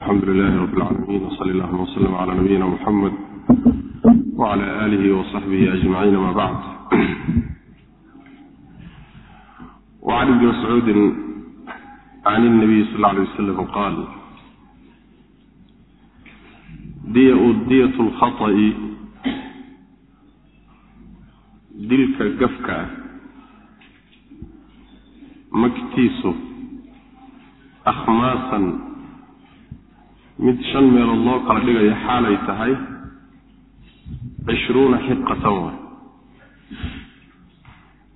alxamdu lilahi rab lcaalamiin wsali allahuma wslm cla nabiyina muxamed wcla alihi wsaxbihi ajmaciin ama bacd wcan ibni mascuudin can ilnabiy sal lla alay wasalam qaal diyat lkhaطa'i dilka gafka ah magtiisu akhmaasan mid shan meelood loo kala dhigayo xaalay tahay cishruuna xiqatan waay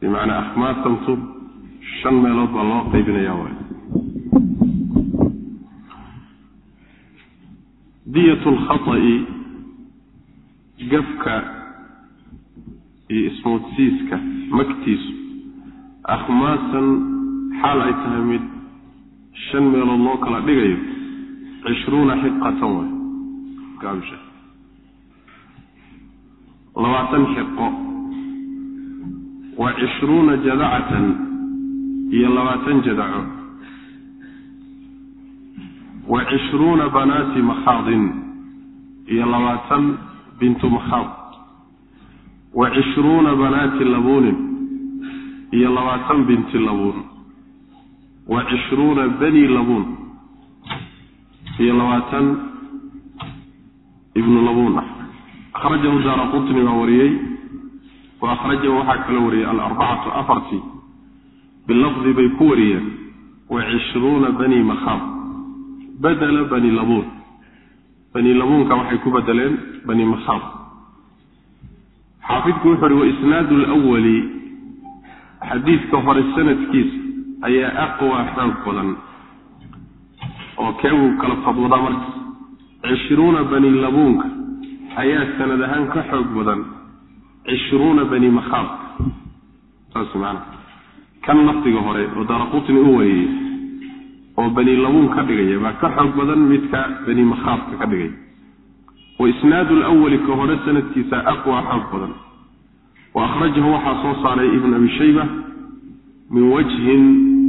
bimacnaa akhmaasantu shan meelood baa loo qaybinaya waay diyat lkhata'i gafka iyo ismoodsiiska magtiisu. Akhmaasan xaal ay tahay mid shan meelood loo kala dhigayo cishruuna xiqatan labaatan xiqo wa cishruuna jadacatan iyo labaatan jadaco wa cishruuna banaati makhaadin iyo labaatan bintu makhaad wa cishruuna banaati labuunin iyo labaatan binti labuun wa cishruuna bani labuun iyo labaatan ibnu labuun ah akhrajahu daara qutni baa wariyey wa akhrajahu waxaa kala wariyey alarbacatu afartii. Bilafdi bay ku wariyeen wa cishruuna bani makhaab. Badela bani labuun. Bani labuunka waxay ku bedeleen bani makhaab. Xaafidku wuxu uhi waisnaadu lwali xadiidka hore sanadkiisa ayaa aqwa xoog badan oo keebuu kala fadwadaa marka cishruuna bani labuunka ayaa sanad ahaan ka xoog badan. Cishruuna bani makhaab. Saas maana kan lafdiga hore oo daaraqutni u wariyey oo bani labuun ka dhigaya baa ka xoog badan midka bani makhaabka ka dhigaya wa isnaadu lwali ka hore sanadkiisa aqwa xoog badan. Wa akhrajahu waxaa soo saaray ibn abi shayba min wajhin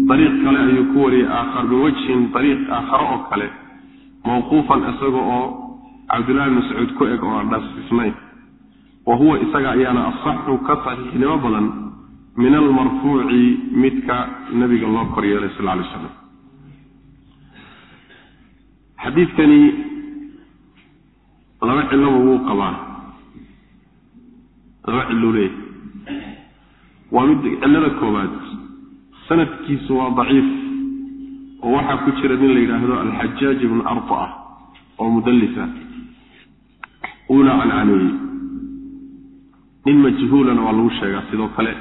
dariiq kale ayuu ku wariyey aakhar min wajhin dariiq aakhare oo kale. Mawquufan isaga oo cabdullahi bn mascuud ku eg oo aan dhaasisnayn wa huwa isaga ayaana asaxu ka saxiixnimo badan min almarfuuci midka nabiga loo kor yeelay sal lay slam xadiidkani laba ciloba wuu qabaa. Laba cilou leeyahy waa mid cillada koobaad sanadkiisu waa daciif oo waxaa ku jira nin la yidhaahdo alxajaaj ibnu arta oo mudallisa uuna cancaneeyey nin majhuulana waa lagu sheegaa sidoo kale.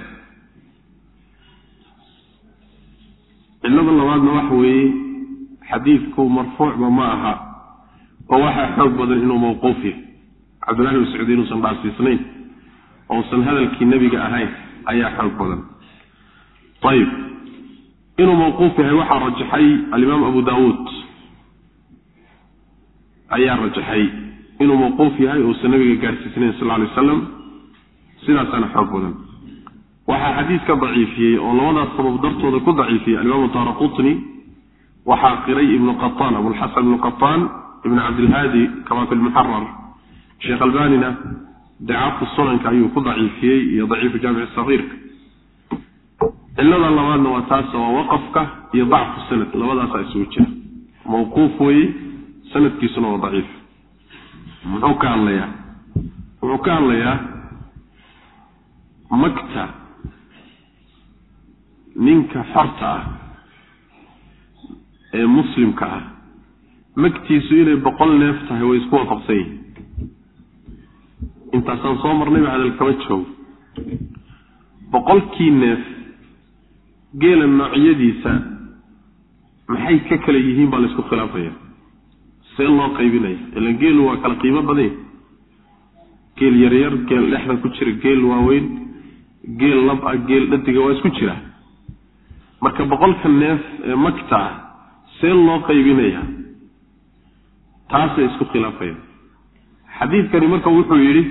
Cillada labaadna waxa weeye xadiidku marfuucba ma aha oo waxaa xoog badan inuu mawquuf yahay. Cabdullahi bin mascuud inuusan dhaasiisnayn ousan hadalkii nebiga ahayn ayaa xoog badan. Ayib inuu mawquuf yahay waxaa rajaxay alimaam abu daawuud ayaa rajaxay inuu mawquuf yahay uusan nabiga gaarsiisnayn sal ly wasalam sidaasaana xoog badan. Waxaa xadiidka daciifiyey oo labadaas sabab dartooda ku daciifiyey alimaamu daara qutni waxaa qiray ibnu qataan abulxasan ibnu qataan ibn cabdilhaadi kama fi lmuxarar sheekh albanina dacaaftu sunanka ayuu ku daciifiyey iyo daciifu jaamici sagiirka cilada labaadna waa taas waa waqafka iyo dacfu sanad labadaasaa isugu jira mawquuf weye sanadkiisuna waa daciif. Muxuu ka hadlayaa? Wuxuu ka hadlayaa? Magta ninka xorta ah ee muslimka ah magtiisu inay boqol neef tahay way isku waafaqsan yihiin intaasaan soo marnayba hadal kama joogo. Boqolkii neef geela noocyadiisa maxay ka kala yihiin baa laysku khilaafaya. See loo qaybinaya ilan geelu waa kala qiimo badanya geel yaryar geel dhexda ku jira geel waaweyn geel lab ah geel dhadiga waa isku jira. Marka boqolka neef ee magta ah see loo qaybinaya taasay isku khilaafaya. Xadiidkani marka wuxuu yidhi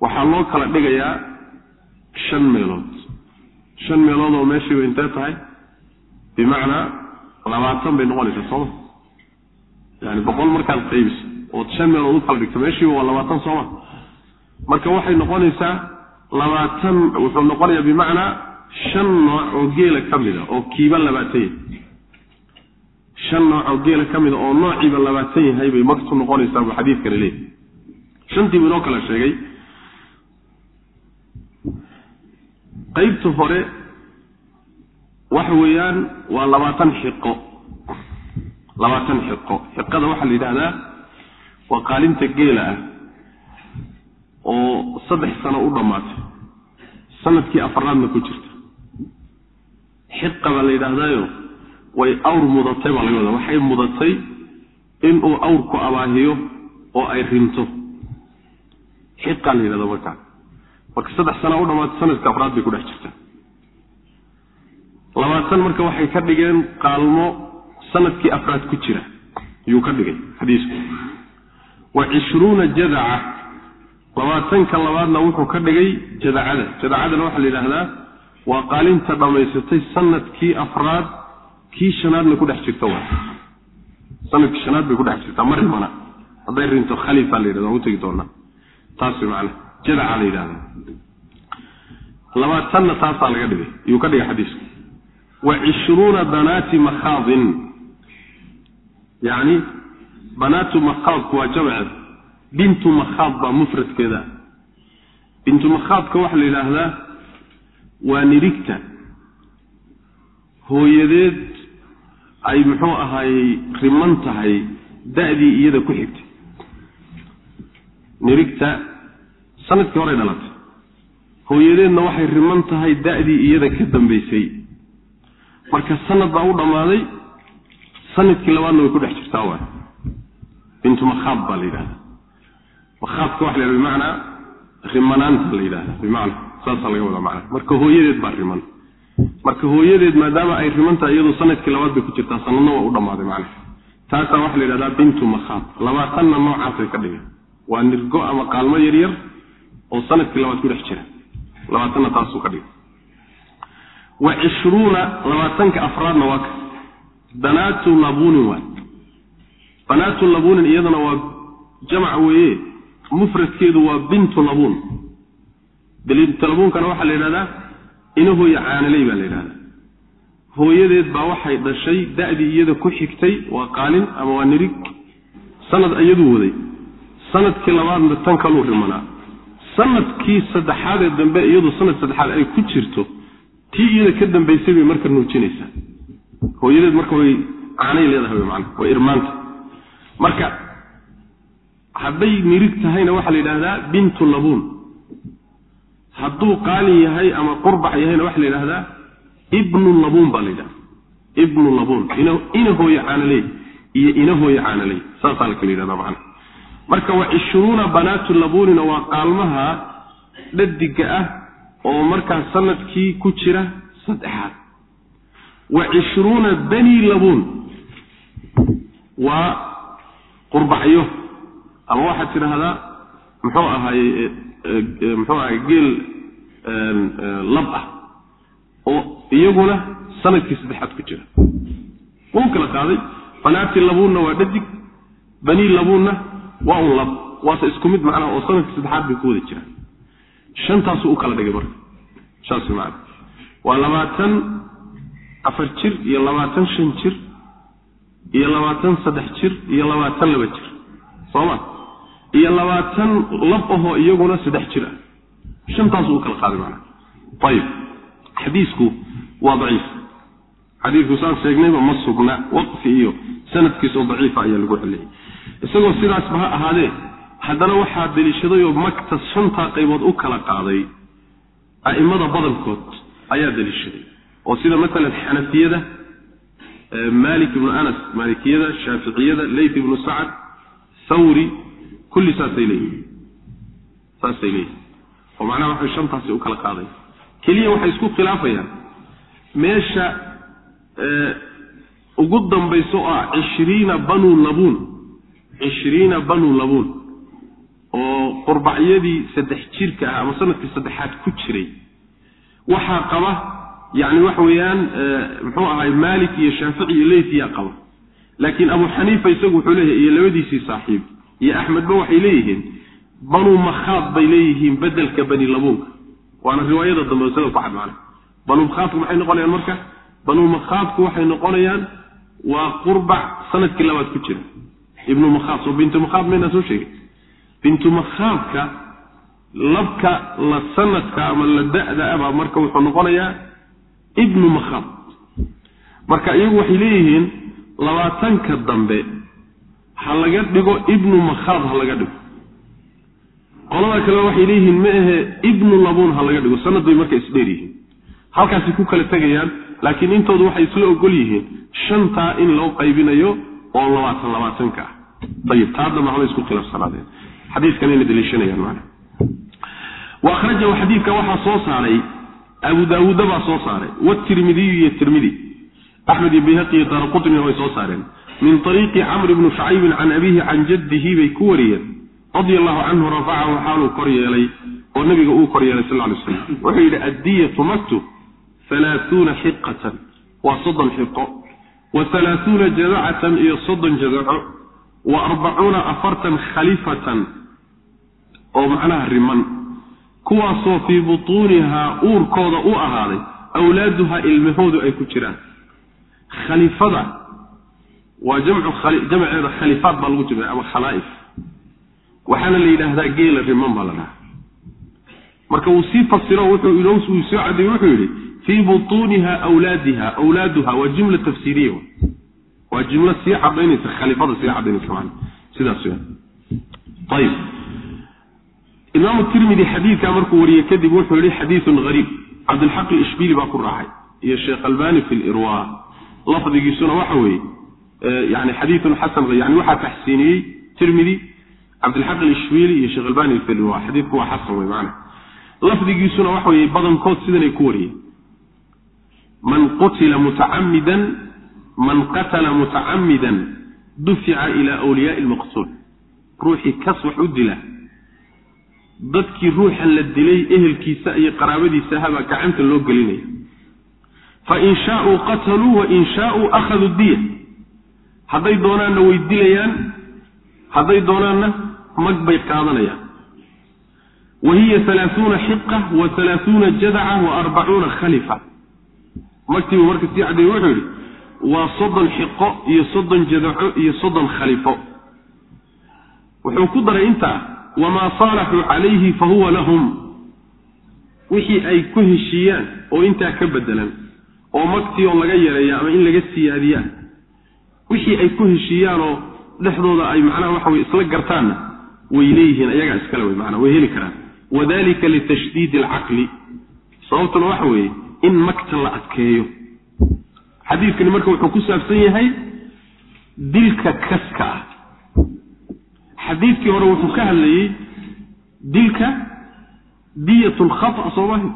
waxaa loo kala dhigayaa shan meelood shan meelood oo meeshiiba intee tahay? Bimacnaa labaatan bay noqonaysaa sooma. Yani boqol markaad qaybiso ood shan meelood u kala dhigto meeshiiba waa labaatan sooma. Marka waxay noqonaysaa labaatan wuxuu noqonayaa bimacnaa shan nooc oo geela ka mid a oo kiiba labaatan yahay. Shan nooc oo geela ka mid a oo noociiba labaatan yahay bay magtu noqonaysaa buu xadiidkani leeyahy shantii buu inoo kala sheegay qaybta hore waxa weeyaan waa labaatan xiqo. Labaatan xiqo. Xiqada waxaa la yidhahdaa waa qaalinta geela ah oo saddex sano u dhammaatay. Sanadkii afaraadna ku jirta xiqa baa la yidhaahdaayo way awr mudatay baa laga wadaa. Waxay mudatay inuu awrku abaahiyo oo ay rinto. Xiqaa la yidhahda markaa marka saddex sana u dhamaatay sanadka afraad bay ku dhex jirtaa labaatan marka waxay ka dhigeen qaalmo sannadkii afraad ku jira. Yuu ka dhigay xadiisku. Wa cishruuna jadaca. Labaatanka labaadna wuxuu ka dhigay jadacada. Jadacadana waxaa la yidhaahdaa waa qaalinta dhammaysatay sannadkii afraad kii shanaadna ku dhex jirta wa sannadkii shanaad bay ku dhex jirtaa ma hadday rinto khalifa la yidhahda waan utegi doonaa taas macana jadaca la yidhahda labaatanna taasaa laga dhigay. Yuu ka dhigay xadiisku. Wa cishruuna banaati makhaadin. Yacni banaatu makhaadku waa jamceed bintu makhaad baa mufradkeeda. Bintu makhaadka waxaa la yidhaahdaa waa nirigta hooyadeed ay muxuu ahaayey riman tahay da'dii iyada ku xigtay. Nirigta sannadkii horay dhalatay hooyadeedna waxay riman tahay da'dii iyada ka dambaysay marka sanad baa u dhammaaday sannadkii labaadna way ku dhex jirtaa waay. Bintu makhaab baa la yidhahda makhaabka waxa la yhahda bimacnaa rimanaanta la yidhahda bimacna saasaa laga wadaa macna marka hooyadeed baa riman. Marka hooyadeed maadaama ay riman tahay iyadu sannadkii labaad bay ku jirtaa sanadna waa u dhammaaday macna taasaa waxaa la yidhahdaa bintu makhaab. Labaatanna noocaasay ka dhigeen. Waa nirgo ama qaalmo yaryar oo sannadkii labaad ku dhex jira labaatanna taasuu ka dhigay wa cishruuna labaatanka afraadna waa ka banaatu labuunin waay banaatu labuunin iyadana waa jamac weeye mufradkeedu waa bintu labuun bintu labuunkana waxaa la yidhahdaa inahooya caanaley baa la yidhahdaa hooyadeed baa waxay dhashay da'dii iyada ku xigtay waa qaalin ama waa nirig sanad iyaduu waday sannadkii labaadna tan kaluu rimanaa sannadkii saddexaadee dambe iyadu sanad saddexaad ay ku jirto tii iyada ka dambaysay bay marka nuujinaysaa. Hooyadeed marka way caanay leedahay maana way irmaanta. Marka hadday nirig tahayna waxaa la yidhahdaa bintu labuun. Hadduu qaalin yahay ama qurbax yahayna waxaa la yidhahdaa ibnu labuun baa la yidhahda ibnu labuun ina hooye caanaley iyo ina hooye caanaley saasaa la kala yidhahda macana marka wa cishruuna banaatu labuunina waa qaalmaha dhadiga ah oo markaa sannadkii ku jira saddexaad. Wa cishruuna bani labuun. Waa qurbaxyo ama waxaad tidhaahdaa muxuu ahaaye muxuu ahay geel lab ah oo iyaguna sannadkii saddexaad ku jira. Wuu kala qaaday. Banaati labuunna waa dhadig bani labuunna un lab waase isku mid macnaha oo sannadkii saddexaad bay ku wada jiraan shantaasuu u kala dhigay marka saas macana waa labaatan afar jir iyo labaatan shan jir iyo labaatan saddex jir iyo labaatan laba jir. Sooma iyo labaatan lab ahoo iyaguna saddex jir ah. Shantaasuu u kala qaaday macana ayib xadiisku waa daciif. Xadiidku saan sheegnayba ma sugna waqfi iyo sanadkiisoo daciifa ayaa lagu celiyey isagoo sidaasba ha ahaadee. Haddana waxaa deliishadayoo magta shantaa qaybood u kala qaaday. A'immada badankood ayaa deliishaday. Oo sida maalan xanafiyada malik ibnu anas maalikiyada shaaficiyada leyt ibnu sacad thawri kulli saasay leeyihiin saasay leeyihiin oo macnaha waxay shantaasi u kala qaaday. Keliya waxay isku khilaafayaan. Meesha ugu dambayso oo ah cishriina banu labuun cishriina banu labuun oo qurbacyadii saddex jirka ah ama sannadkii saddexaad ku jiray waxaa qaba yacni waxa weeyaan muxuu ahay maalik iyo shaafici iyo leytiyaa qaba laakiin abu xaniifa isagu wuxuu leeyahay iyo labadiisii saaxiib iyo axmedba waxay leeyihiin banuu makhaad bay leeyihiin bedelka bani labuunka waana riwaayada dambe sida ku cad macna banuu makhaadku maxay noqonayaan marka banuu makhaadku waxay noqonayaan waa qurbac sannadkii labaad ku jira ibnu makhaad soo bintu makhaad maynaa soo sheegay bintu makhaadka labka la sanadka ama la da-da abaa marka wuxuu noqonayaa ibnu makhaad marka iyagu waxay leeyihiin labaatanka dambe ha laga dhigo ibnu makhaad ha laga dhigo. Qolada kale waxay leeyihiin ma ahe ibnu labuun ha laga dhigo. Sanad bay marka isdheer yihiin. Halkaasay ku kala tegayaan laakiin intoodu waxay isla ogol yihiin shantaa in loo qaybinayo oo labaatan labaatanka ah ayib taadna macno isku khilaafsanaadeen xadiis kale la daliishanayaan macna waakhrajahu xadiidka waxaa soo saaray abu daawuudda baa soo saaray watirmidiyu iyo tirmidi axmed iyo bayhaqi iyo daara way soo saareen. Min ariiqi camr bni shucaybin can abiihi can jaddihi bay ku wariyeen. Radia allahu canhu rafacahu xaaluu kor yeelay oo nabiga uu kor yeelay sal lay slam wuxuu yidhi addiyatu maktu halaahuuna xiqatan waa soddon xiqo wa halaahuuna jazacatan iyo soddon jazaco wa arbacuuna afartan khalifatan oo macnaha riman. Kuwaasoo fii butuunihaa uurkooda u ahaaday awlaaduhaa ilmahoodu ay ku jiraan. Khalifada waa jamceeda khalifaad baa lagu jimciya ama khalaa'if. Waxaana la yidhaahdaa geela riman baa la dhahaa. Marka uu sii fasiro wuxuu inoo uu soo caddeeye wuxuu yidhi fii butuuniha awlaadiha awlaaduha waa jumla tafsiiriya waa jumlo sii cadaynaysa khalifada sii cadaynaysa man sidaas weya ayib. Imaamu tirmidi xadiidkaa markuu wariyey kadib wuxuu yihi xadiidun hariib cabdilxaq ishbili baa ku raacay iyo sheekh albani fi lirwa lafdigiisuna waxa weeye yani xadiidun xasan yani waxaa taxsiiniyey tirmidi cabdilxaq ishbili iyo sheekh albani fi lirwa xadiidku waa xasan wey maana lafdigiisuna waxa weeye badankood sidanay ku wariyeen. Man qutila mutacamidan man qatala mutacamidan dufica ila wliyaai lmaqtuul ruuxii kas wax u dila. Dadkii ruuxan la dilay ehelkiisa iyo qaraabadiisa habaa gacanta loo gelinaya fain shaauu qataluu wain shaauu akhaduu diya. Hadday doonaanna way dilayaan hadday doonaanna mag bay qaadanayaan. Wa hiya halaaثuuna xiqa wa halaaثuuna jadaca wa arbacuuna khalifa magtiibu marka sii caddeeye wuxuu yidhi waa soddon xiqo iyo soddon jadaco iyo soddon khalifo. Wuxuu ku daray intaa wamaa saalaxuu calayhi fa huwa lahum. Wixii ay ku heshiiyaan oo intaa ka bedelan oo magtii oo laga yareeya ama in laga siyaadiyaa. Wixii ay ku heshiiyaanoo dhexdooda ay macnaha waxa weye isla gartaanna way leeyihiin ayagaa iskale wey maanaa way heli karaan. Wadalika litashdiidi alcaqli. Sababtuna waxa weeye in magta la adkeeyo xadiidkani marka wuxuu ku saabsan yahay dilka kaska. Ah xadiidkii hore wuxuu ka hadlayey dilka diyat lkhata soomahi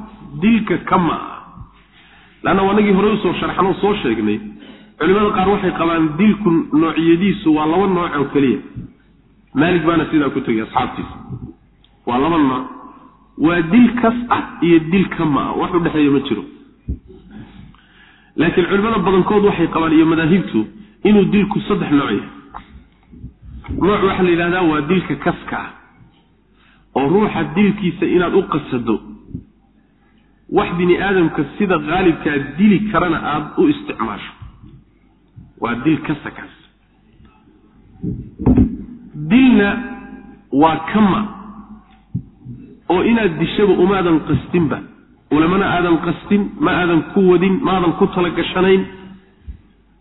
dilka kama ah leanna wanagii hore u soo sharxanoo soo sheegnay culimada qaar waxay qabaan dilku noocyadiisu waa laba nooc oo keliya. Maalik baana sidaa ku tegay asxaabtiisa. Waa laba nooc. Waa dil kas ah iyo dil kama ah wax u dhexeeya ma jiro laakiin culimada badankood waxay qabaan iyo madaahibtu inuu dilku saddex nooc yahay. Nooc waxaa la yidhahdaa waa dilka kaska ah oo ruuxa dilkiisa inaad u qasado wax bini aadamka sida qaalibkaa dili karana aada u isticmaasho. Waa dil kasa kaas dilna waa kama oo inaad dishaba umaadan qastinba ulamana aadan qastin ma aadan ku wadin maadan ku tala gashanayn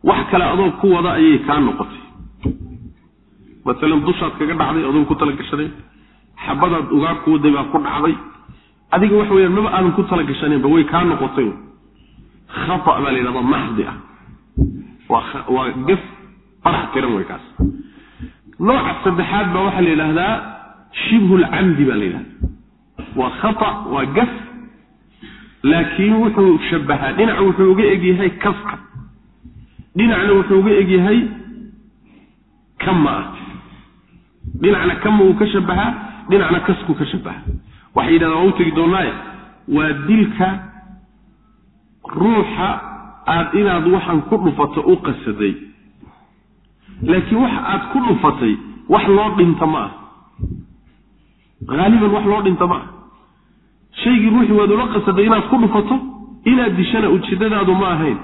wax kale adoo ku wada ayay kaa noqotay. Maalan dushaad kaga dhacday adoon ku tala gashanayn. Xabadaad ugaa ku waday baa ku dhacday. Adiga waxa weyaan maba aadan ku tala gashanaynba way kaa noqotay. Khata baa la yidhahda maxdi ah. Waa gaf farax tiran wey kaas. Nooca saddexaad baa waxaa la yidhaahdaa shibhu lcamdi baa la yidhahda waa khata waa gaf laakiin wuxuu shabahaa dhinac wuxuu uga egyahay kaska dhinacna wuxuu uga egyahay kama ah. Dhinacna kama uu ka shabahaa dhinacna kaskuu ka shabahaa waxay yidhahdaan waa u tegi doonaaye waa dilka ruuxa aad inaad waxaan ku dhufato u qasaday. Laakiin wax aad ku dhufatay wax loo dhinta ma ah. Haaliban wax loo dhinta ma ah shaygii ruuxii waad ula qasaday inaad ku dhufato? Inaad dishana ujeedadaadu ma ahayn.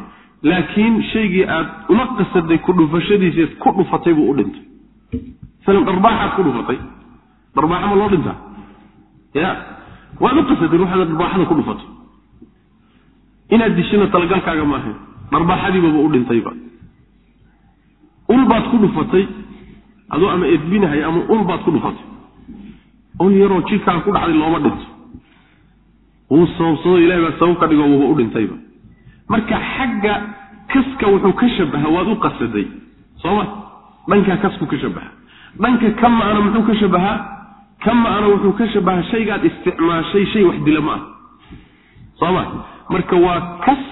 Laakiin shaygii aad ula qasaday ku dhufashadiisiad ku dhufatay buu u dhintay. Masalan dharbaaxaad ku dhufatay. Dharbaaxa ma loo dhintaa ya. Waad u qasaday ruuxaad dharbaaxada ku dhufato. Inaad dishana talagalkaaga ma ahayn. Dharbaaxadiibaba u dhintayba ul baad ku dhufatay adoo ama edbinahay ama ul baad ku dhufatay. Ul yaroo jidhkaa ku dhacday looma dhinto wuu sababsado ilahay baa sabab ka dhigo wuuba u dhintayba marka xagga kaska wuxuu ka shabaha waad u qasaday. Sooma dhankaa kasku ka shabaha. Dhanka kama-ana muxuu ka shabahaa kama-ana wuxuu ka shabahaa shaygaad isticmaashay shay wax dila ma ah. Sooma marka waa kas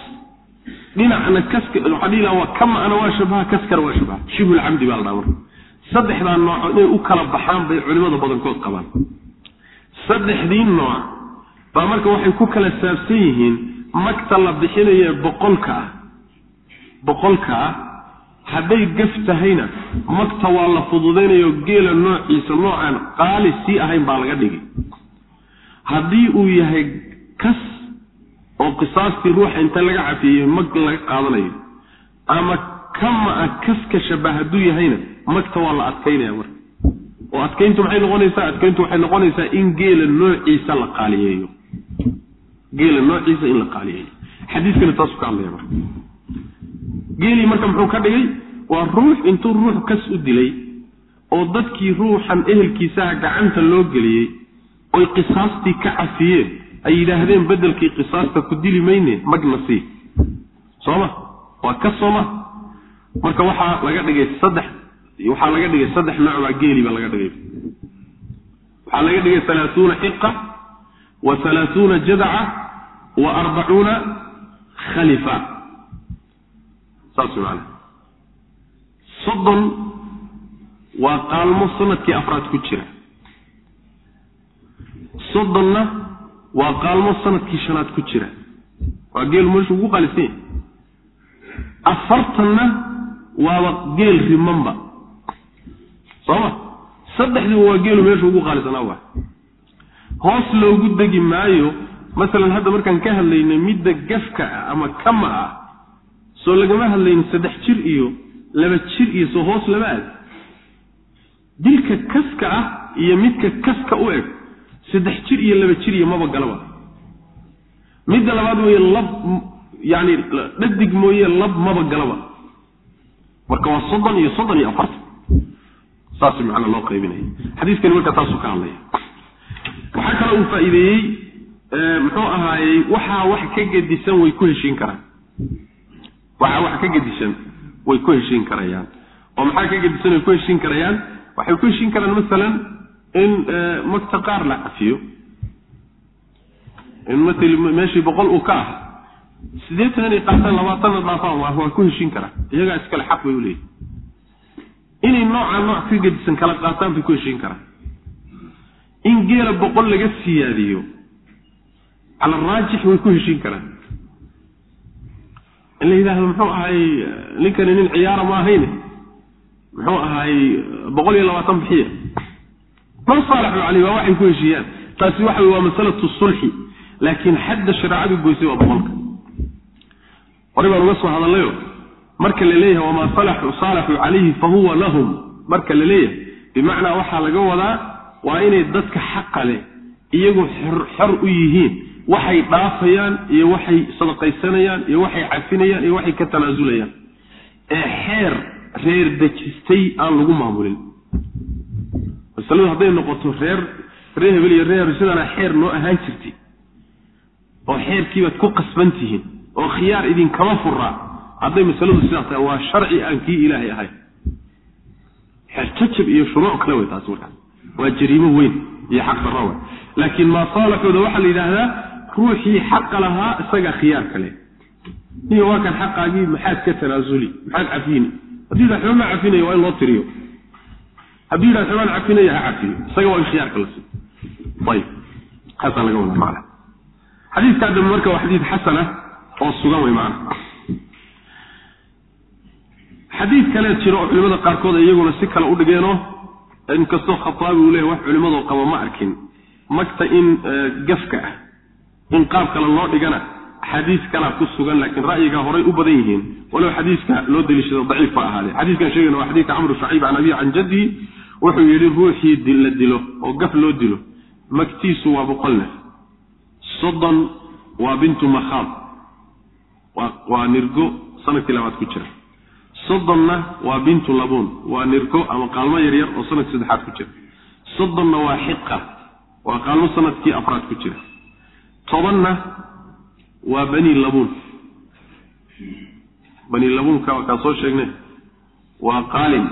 dhinacna kaska waxaa dhihi laha waa kama-ana waa shabaha kaskana waa shabaha. Shibhulcamdi baa la dhaha marka. Saddexdaa nooc inay u kala baxaan bay culimada badankood qabaan. Saddexdii nooc baa marka waxay ku kala saabsan yihiin magta la bixinaye boqolka ah boqolka ah hadday gaf tahayna magta waa la fududaynayo geela noociisa noocaan qaali sii ahayn baa laga dhigay. Haddii uu yahay kas oo qisaastii ruuxa inta laga cafiyey mag laga qaadanayo ama kama a kaska shabah hadduu yahayna magta waa la adkaynaya marka. Oo adkayntu maxay noqonaysaa? Adkayntu waxay noqonaysaa in geela noociisa la qaaliyeeyo geela noociisa in la qaaliyeeyo xadiiskani taasuu ka hadlaya marka. Geelii marka muxuu ka dhigay waa ruux intuu ruux kas u dilay oo dadkii ruuxan ehelkiisaha gacanta loo geliyey oy qisaastii ka cafiyeen ay yidhaahdeen beddelkii qisaasta ku dili mayne magna sii. Sooma waa kas sooma marka waxaa laga dhigay saddex waxaa laga dhigay saddex nooc baa geeli baa laga dhigay. Waxaa laga dhigay halaathuuna xiqa wa halaathuuna jadaca wa arbacuuna khalifa. Saas maana soddon waa qaalmo sannadkii afraad ku jira. Soddonna waa qaalmo sannadkii shanaad ku jira. Waa geel meeshu ugu qaalisan yahay. Afartanna waaba geel rimanba. Sooma saddexdiiba waa geelu meeshu ugu qaalisanaa waa hoos loogu degi maayo masalan hadda markaan ka hadlaynay midda gafka ah ama kama ah soo lagama hadlaynin saddex jir iyo laba jir iyo soo hoos lama aad. Dilka kaska ah iyo midka kaska u eg saddex jir iyo laba jir iyo maba galaba. Midda labaad weeye lab yani dhadig mooye lab maba galaba. Marka waa soddon iyo soddon iyo afartan saas macna loo qaybinaya xadiiskani marka taasuu ka hadlaya. Waxaa kale uu faa'iideeyey muxuu ahaayey waxaa wax ka gedisan way ku heshiin karaan. Waxaa wax ka gedisan way ku heshiin karayaan. Oo maxaa ka gedisan way ku heshiin karayaan? Waxay ku heshiin karaan masalan in magta qaar la cafiyo. In matal meeshii boqol uu ka ah sideetan inay qaataan labaatanna dhaafaan waa waa ku heshiin karaan. Iyagaa iskale xaq bay uleeyihin inay noocaa nooc ka gedisan kala qaataan bay ku heshiin karaan. In geela boqol laga siyaadiyo cala araajix way ku heshiin karaan. In la yidhaahdo muxuu ahay ninkani nin ciyaara ma ahayne? Muxuu ahay boqol iyo labaatan bixiya ma saalaxu caleyh waa waxay ku heshiiyaan. Taasi waxa wey waa masalatu sulxi laakiin xadda shareecadu goysay waa boqolka. Horay baan uga soo hadallayo marka la wamaa saalaxuu calayhi fa lahum. Marka la leeyahay bimacnaa waxaa laga wadaa waa inay dadka xaqa leh iyagu xor u yihiin waxay dhaafayaan iyo waxay sadaqaysanayaan iyo waxay cafinayaan iyo waxay ka tanaasulayaan ee xeer reer dejistay aan lagu maamulin. Masaladu hadday noqoto reer reer hebel iyo reer sidaana xeer noo ahaan jirtay oo xeerkiibaad ku qasban tihiin oo khiyaar idinkama furaa hadday masaladu sidaas tahay waa sharci aan kii ilaahay ahayn xeer jajab iyo shuruuc kale wey taasi markaas. Waa jariimo weyn iyo xaq darro wey laakiin maa saalaxooda waxaa la yidhaahdaa ruuxii xaqa lahaa isagaa khiyaar kale. Niyo waa kan xaqaagii maxaad ka tanaasuli maxaad cafini yidhaha xubama cafinaya waa in loo tiriyo. Hadduu yidhaha xubaan cafinaya ha cafiyo isaga waa in la siiyo ayib. Kaasaa laga wada macna. Xadiidkaa dambe marka waa xadiid xasana oo sugan wey macna. Xadiid kale jiro oo culimada qaarkood iyaguna si kale u dhigeenoo inkastoo khataabi uu leeyahy wax culimadoo qaba ma arkin. Magta in gafka ah in qaab kale loo dhigana xadiis kalaa ku sugan laakiin ra'yigaa horay u badan yihiin. Walow xadiiska loo deliishado daciif ba ahaadee. Xadiiskan sheegayna waa xadiidka camru shaciib can abihi can jaddihi wuxuu yidhi ruuxii la dilo oo gaf loo dilo magtiisu waa boqol neef soddon waa bintu makhaad waa nirgo sannadkii labaad ku jira. Soddonna waa bintu labuun. Waa nirgo ama qaalmo yaryar oo sannadkii saddexaad ku jira. Soddonna waa xiqa waa qaalmo sannadkii afraad ku jira tobanna waa bani labuun. Bani labuunka waa kaan soo sheegnay waa qaalin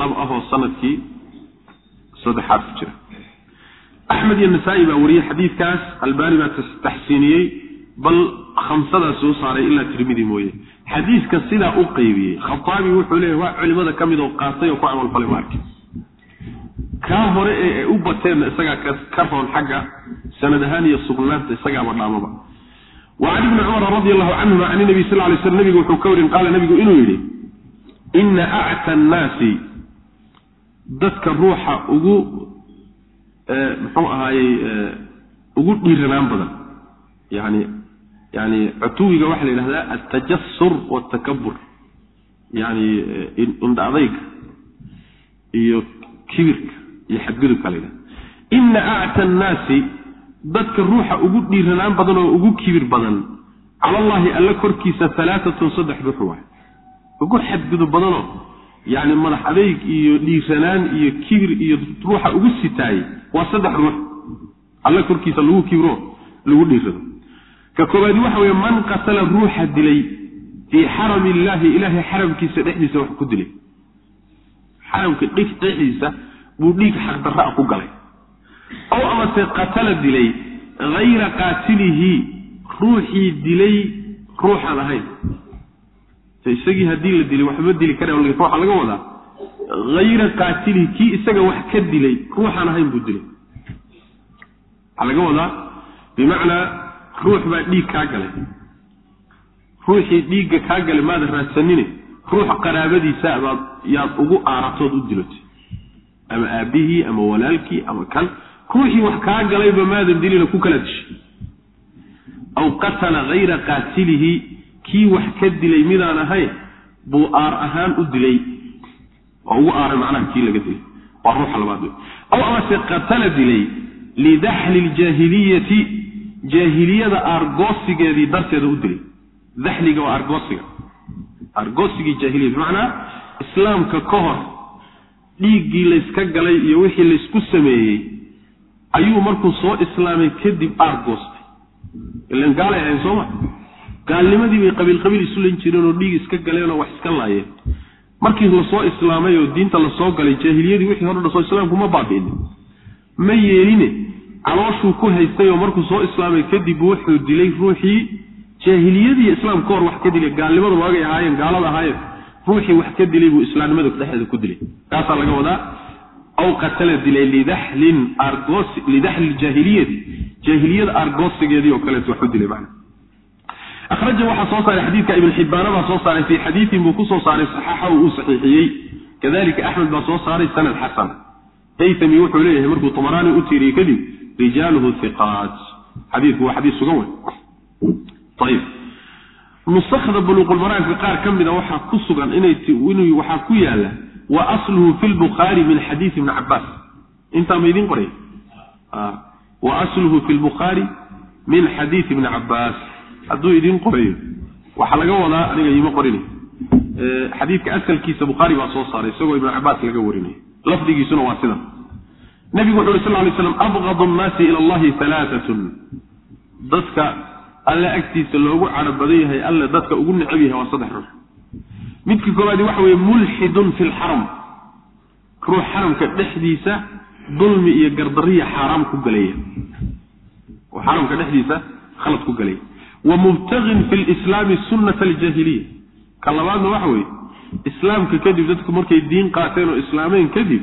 lab ahoo sannadkii saddexaad ku jira. Axmed iyo nasaa-i baa wariyey xadiidkaas albaani baa taxsiiniyey bal khamsadaa soo saaray ilaa tirmidi mooye. Xadiiska sidaa u qeybiyey khataabi wuxuu leeyahy waa culimada ka mid oo qaatay oo ku camalfalay ma arkin kaa hore ee ay u bateenna isagaa ka roon xagga sanad ahaan iyo sugnaanta isagaaba dhaamaba wa can ibni cumara radi allahu canhuma can nabi sal lay slam nabigu wuxuu ka warin qaala nabigu inuu yidhi ina acta annaasi dadka ruuxa ugu muxuu ahaayey ugu dhiiranaan badan. Yani yani cutuwiga waxaa la yidhahdaa altajasur waltakabur yani indha adayga iyo kibirka iyo xadgudubka la yidhahda ina acta annaasi dadka ruuxa ugu dhiiranaan badan oo ugu kibir badan cala allahi alla korkiisa alaaatun saddex ruux waay. Ugu xadgudub badanoo yani madax adayg iyo dhiiranaan iyo kibir iyo ruuxa ugu sitaayey waa saddex ruux. Alla korkiisa lagu kibro lagu dhiirado. Ka koobaadi waxa weeye man qatala ruuxa dilay fii xarami illaahi ilaahay xaramkiisa dhexdiisa wax ku dilay. Xaramka dhexdiisa buu dhiig xaqdarra ku galay ow amase qatala dilay hayra qaatilihi ruuxii dilay ruuxaan ahayn isagii haddii la dilay waxba dili kara ruuxa laga wadaa. Hayra qaatilihi kii isaga wax ka dilay ruuxaan ahayn buu dilay. Waxaa laga wadaa bimacnaa ruux baa dhiig kaa galay. Ruuxii dhiigga kaa galay maada raadsanine ruux qaraabadiisa baad yaad ugu aaratood u dilatay ama aabbihii ama walaalkii ama kan ruuxii wax kaa galayba maadan dilina ku kala dishay. Aw qatala hayra qaatilihi kii wax ka dilay midaan ahayn buu aar ahaan u dilay. Waa ugu aaray macnaha kii laga dilay. Waa ruuxa labaad wey aw amase qatala dilay lidaxli ljaahiliyati jaahiliyada aargoosigeedii darteeda u dilay. Daxliga waa argoosiga argoosigii jaahiliya bimacnaa islaamka ka hor dhiiggii layska galay iyo wixii laysku sameeyey ayuu markuu soo islaamay kadib aargoostay ilan gaalay ahayn sooma gaalnimadii bay qabiil qabiil isu lan jireen oo dhiig iska galeenoo wax iska laayeen. Markii la soo islaamay oo diinta la soo galay jaahiliyadii wixii hore dhasoo islaamku ma baabi'inin ma yeeline calooshuu ku haystay oo markuu soo islaamay kadib wuxuu dilay ruuxii. Jaahiliyadii islaam ka hor wax ka dilay gaalnimadu waagay ahaayeen gaalada ahaayeen ruuxii wax ka dilay buu islaamnimada dhexdeeda ku dilay. Kaasaa laga wadaa aw qatala dilay lidaxlin argoos lidaxli jaahiliyati jaahiliyada argoosigeedii oo kaleeto wax u dilay macna akhraja waxaa soo saaray xadiidka ibn xibbaana baa soo saaray fii xadiidin buu ku soo saaray saxaxa uu saxiixiyey kadalika axmed baa soo saaray sanad xasan haytami wuxuu leeyahay markuu tumaraani u tiiriyey kadib rijaaluhu hiqaat xadiidku waa xadiis sugan wey ayib nusakda buluuqulmaraamka qaar ka mida waxaa ku sugan inay waxaa ku yaalla wa asluhu fi lbukhaari min xadiidi ibni cabaas intaa ma idiin qoray wa asluhu fi lbukhaari min xadiidi ibni cabaas hadduu idiin qorayo waxaa laga wadaa aniga iima qorinay xadiidka asalkiisa bukhaari baa soo saaray isagoo ibnu cabaas laga warinay. Lafdigiisuna waa sidan nabigu wuxu uhi sal lay slam abqadu nnaasi ila allahi alaaatun dadka alle agtiisa loogu cadho badan yahay alle dadka ugu necab yahay waa saddex ruux midka koowaadi waxa weeye mulxidun fi lxaram ruux xaramka dhexdiisa dulmi iyo gardariya xaaraam ku galaya oo xaramka dhexdiisa khalad ku galaya wa mubtagin fi lislaami sunnata aljaahiliya ka labaadna waxa weeye islaamka kadib dadku markay diin qaateen oo islaameen kadib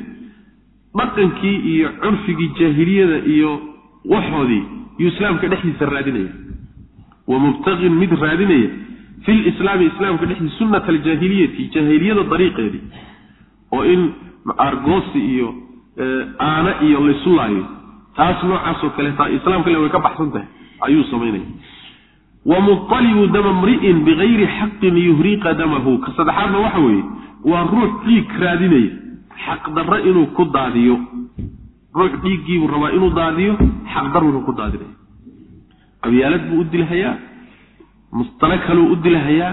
dhaqankii iyo curfigii jaahiliyada iyo waxoodii yuu islaamka dhexdiisa raadinaya. Wa mubtagin mid raadinaya fi lislaami islaamka dhexdiisa sunnata aljaahiliyati jaahiliyada dariiqeedii oo in argoosi iyo aana iyo laysu laayo taas noocaasoo kaleeta islaamka le way ka baxsan tahay ayuu samaynaya wa muطalibu dama mri'in bigayri xaqin yuhriqa damahu ka saddexaadna waxa weeye waa ruux dhiig raadinaya xaqdarro inuu ku daadiyo ruux dhiiggiibuu rabaa inuu daadiyo xaqdarruna ku daadinaya qabyaalad buu u dilhayaa mustana kaluu u dilhayaa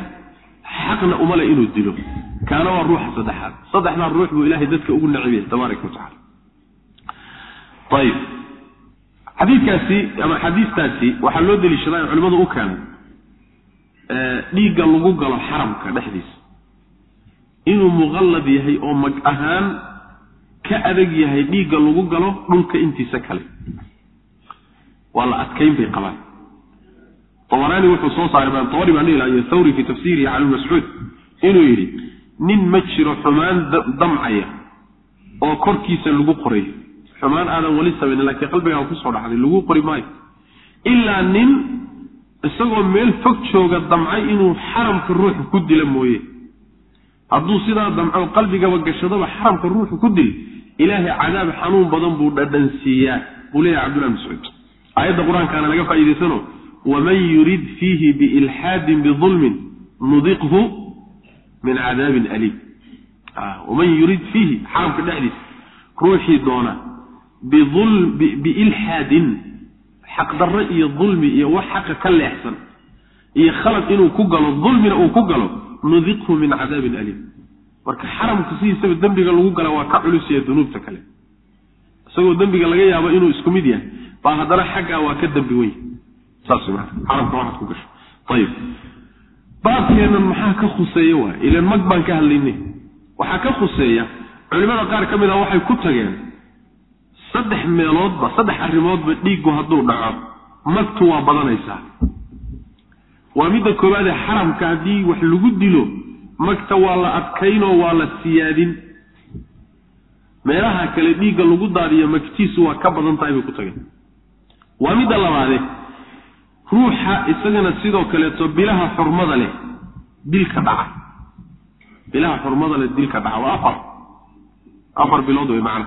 xaqna umale inuu dilo. Kaana waa ruuxa saddexaad. Saddexdaa ruux buu ilahay dadka ugu nacibiyay tabaaraka watacala ayib xadiidkaasi ama xadiistaasi waxaa loo deliishadaa culimmadu u keenay dhiigga lagu galo xaramka dhexdiisa. Inuu muqallad yahay oo mag ahaan ka adag yahay dhiigga lagu galo dhulka intiisa kale. Waa la adkayn bay qabaan abaraani wuxuu soo saaray tabari baan dhihi iyo thawri fi tafsiirihi can mascuud. Inuu yidhi nin ma jiro xumaan damcaya oo korkiisa lagu qorayo xumaan aadan weli samaynin laakiin qalbigaa ku soo dhacday lagu qori maayo. Ilaa nin isagoo meel fog jooga damcay inuu xaramka ruuxa ku dila mooye. Hadduu sidaa damco qalbigaba gashadaba xaramka ruuxu ku dil ilaahay cadaab xanuun badan buu dhadhansiiyaa buu leeyahay cabdullahi mascuud. Aayadda qur'aankaana laga faa'iidaysano waman yurid fiihi biilxaadin bidulmin nudiqhu min cadaabin aliim waman yurid fiihi xaramka dhexdiisa ruuxii doona biilxaadin xaqdarro iyo dulmi iyo wax xaqa ka leexsan iyo khalad inuu ku galo dulmina uu ku galo nudiqhu min cadaabin aliim marka xaramka sidiisaba dembiga lagu gala waa ka culusaya dunuubta kale isagoo dembiga laga yaabo inuu isku mid yahay baa haddana xaggaa waa ka dembi wey baabkeennan maxaa ka khuseeya waay ilan mag baan ka hadlaynay. Waxaa ka khuseeya culimada qaar ka mid a waxay ku tageen saddex meeloodba saddex arrimoodba dhiiggu hadduu dhaco magtu waa badanaysaa. Waa midda koowaadee xaramka haddii wax lagu dilo magta waa la adkaynoo waa la siyaadin. Meelaha kale dhiigga lagu daadiyo magtiisu waa ka badan tahay bay ku tageen. Waa midda labaade ruuxa isagana sidoo kaleeto bilaha xurmada leh dilka dhaca. Bilaha xurmada leh dilka dhaca. Waa afar. Afar bilood wey macana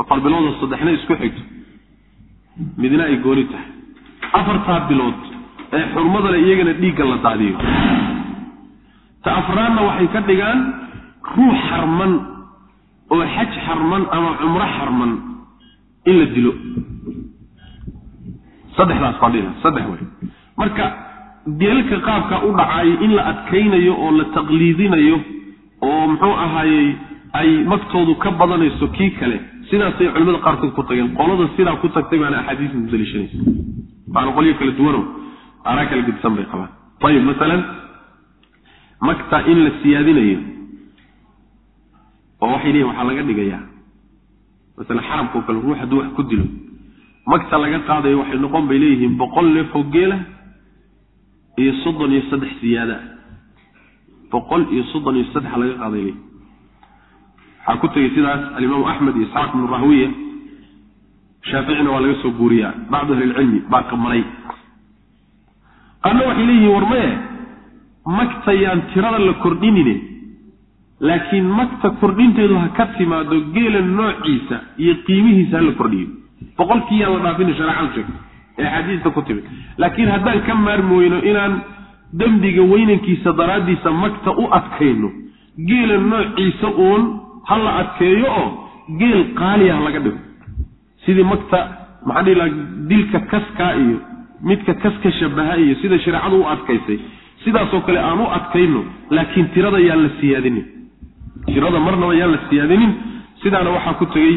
afar biloodoo saddexna isku xigto. Midna ay gooni tahay. Afartaa bilood ee xurmada leh iyagana dhiigga la daadiyo. Ta afraadna waxay ka dhigaan ruux xarman oo xaj xarman ama cumro xarman in la dilo saddexdaas baan dhihi saddex wey marka dilalka qaabka u dhacaayay in la adkaynayo oo la taqliidinayo oo muxuu ahaayey ay magtoodu ka badanayso kii kale sidaasay culimada qaarkood ku tageen. Qolada sidaa ku tagtay baana axaadiis mudaliishanaysa baana qolyo kala duwano araa kala gedisan bay qabaan. Ayib masalan magta in la siyaadinayo oo waxay leeyihiin waxaa laga dhigayaa. Masalan xaramka oo kale ruux hadduu wax ku dilo magta laga qaadayo waxay noqon bay leeyihiin boqol neef oo geela iyo soddon iyo saddex siyaada. Boqol iyo soddon iyo saddex laga qaaday leeyihiin waxaa ku tegey sidaas alimaamu axmed iyo isxaaq ibnu rahwiya shaaficina waa laga soo guuriyaa bacdu ahlilcilmi baa qamalay qaarna waxay leeyihiin war maye magtayaan tirada la kordhinine laakiin magta kordhinteedu ha ka timaado geela noociisa iyo qiimihiisa ha la kordhiyo boqolkii yaan la dhaafina shareecadu sheegto ee axaadiista ku timid. Laakiin haddaan ka maarmooyno inaan dembiga weynankiisa daraaddiisa magta u adkayno geela noociisa uun ha la adkeeyo oo geel qaaliya ha laga dhigo. Sidii magta maxaa dhihi laha dilka kaskaa iyo midka kaska shabaha iyo sida shareecadu u adkaysay sidaasoo kale aan u adkayno laakiin tirada yaan la siyaadinin. Tirada marnaba yaan la siyaadinin sidaana waxaa ku tegey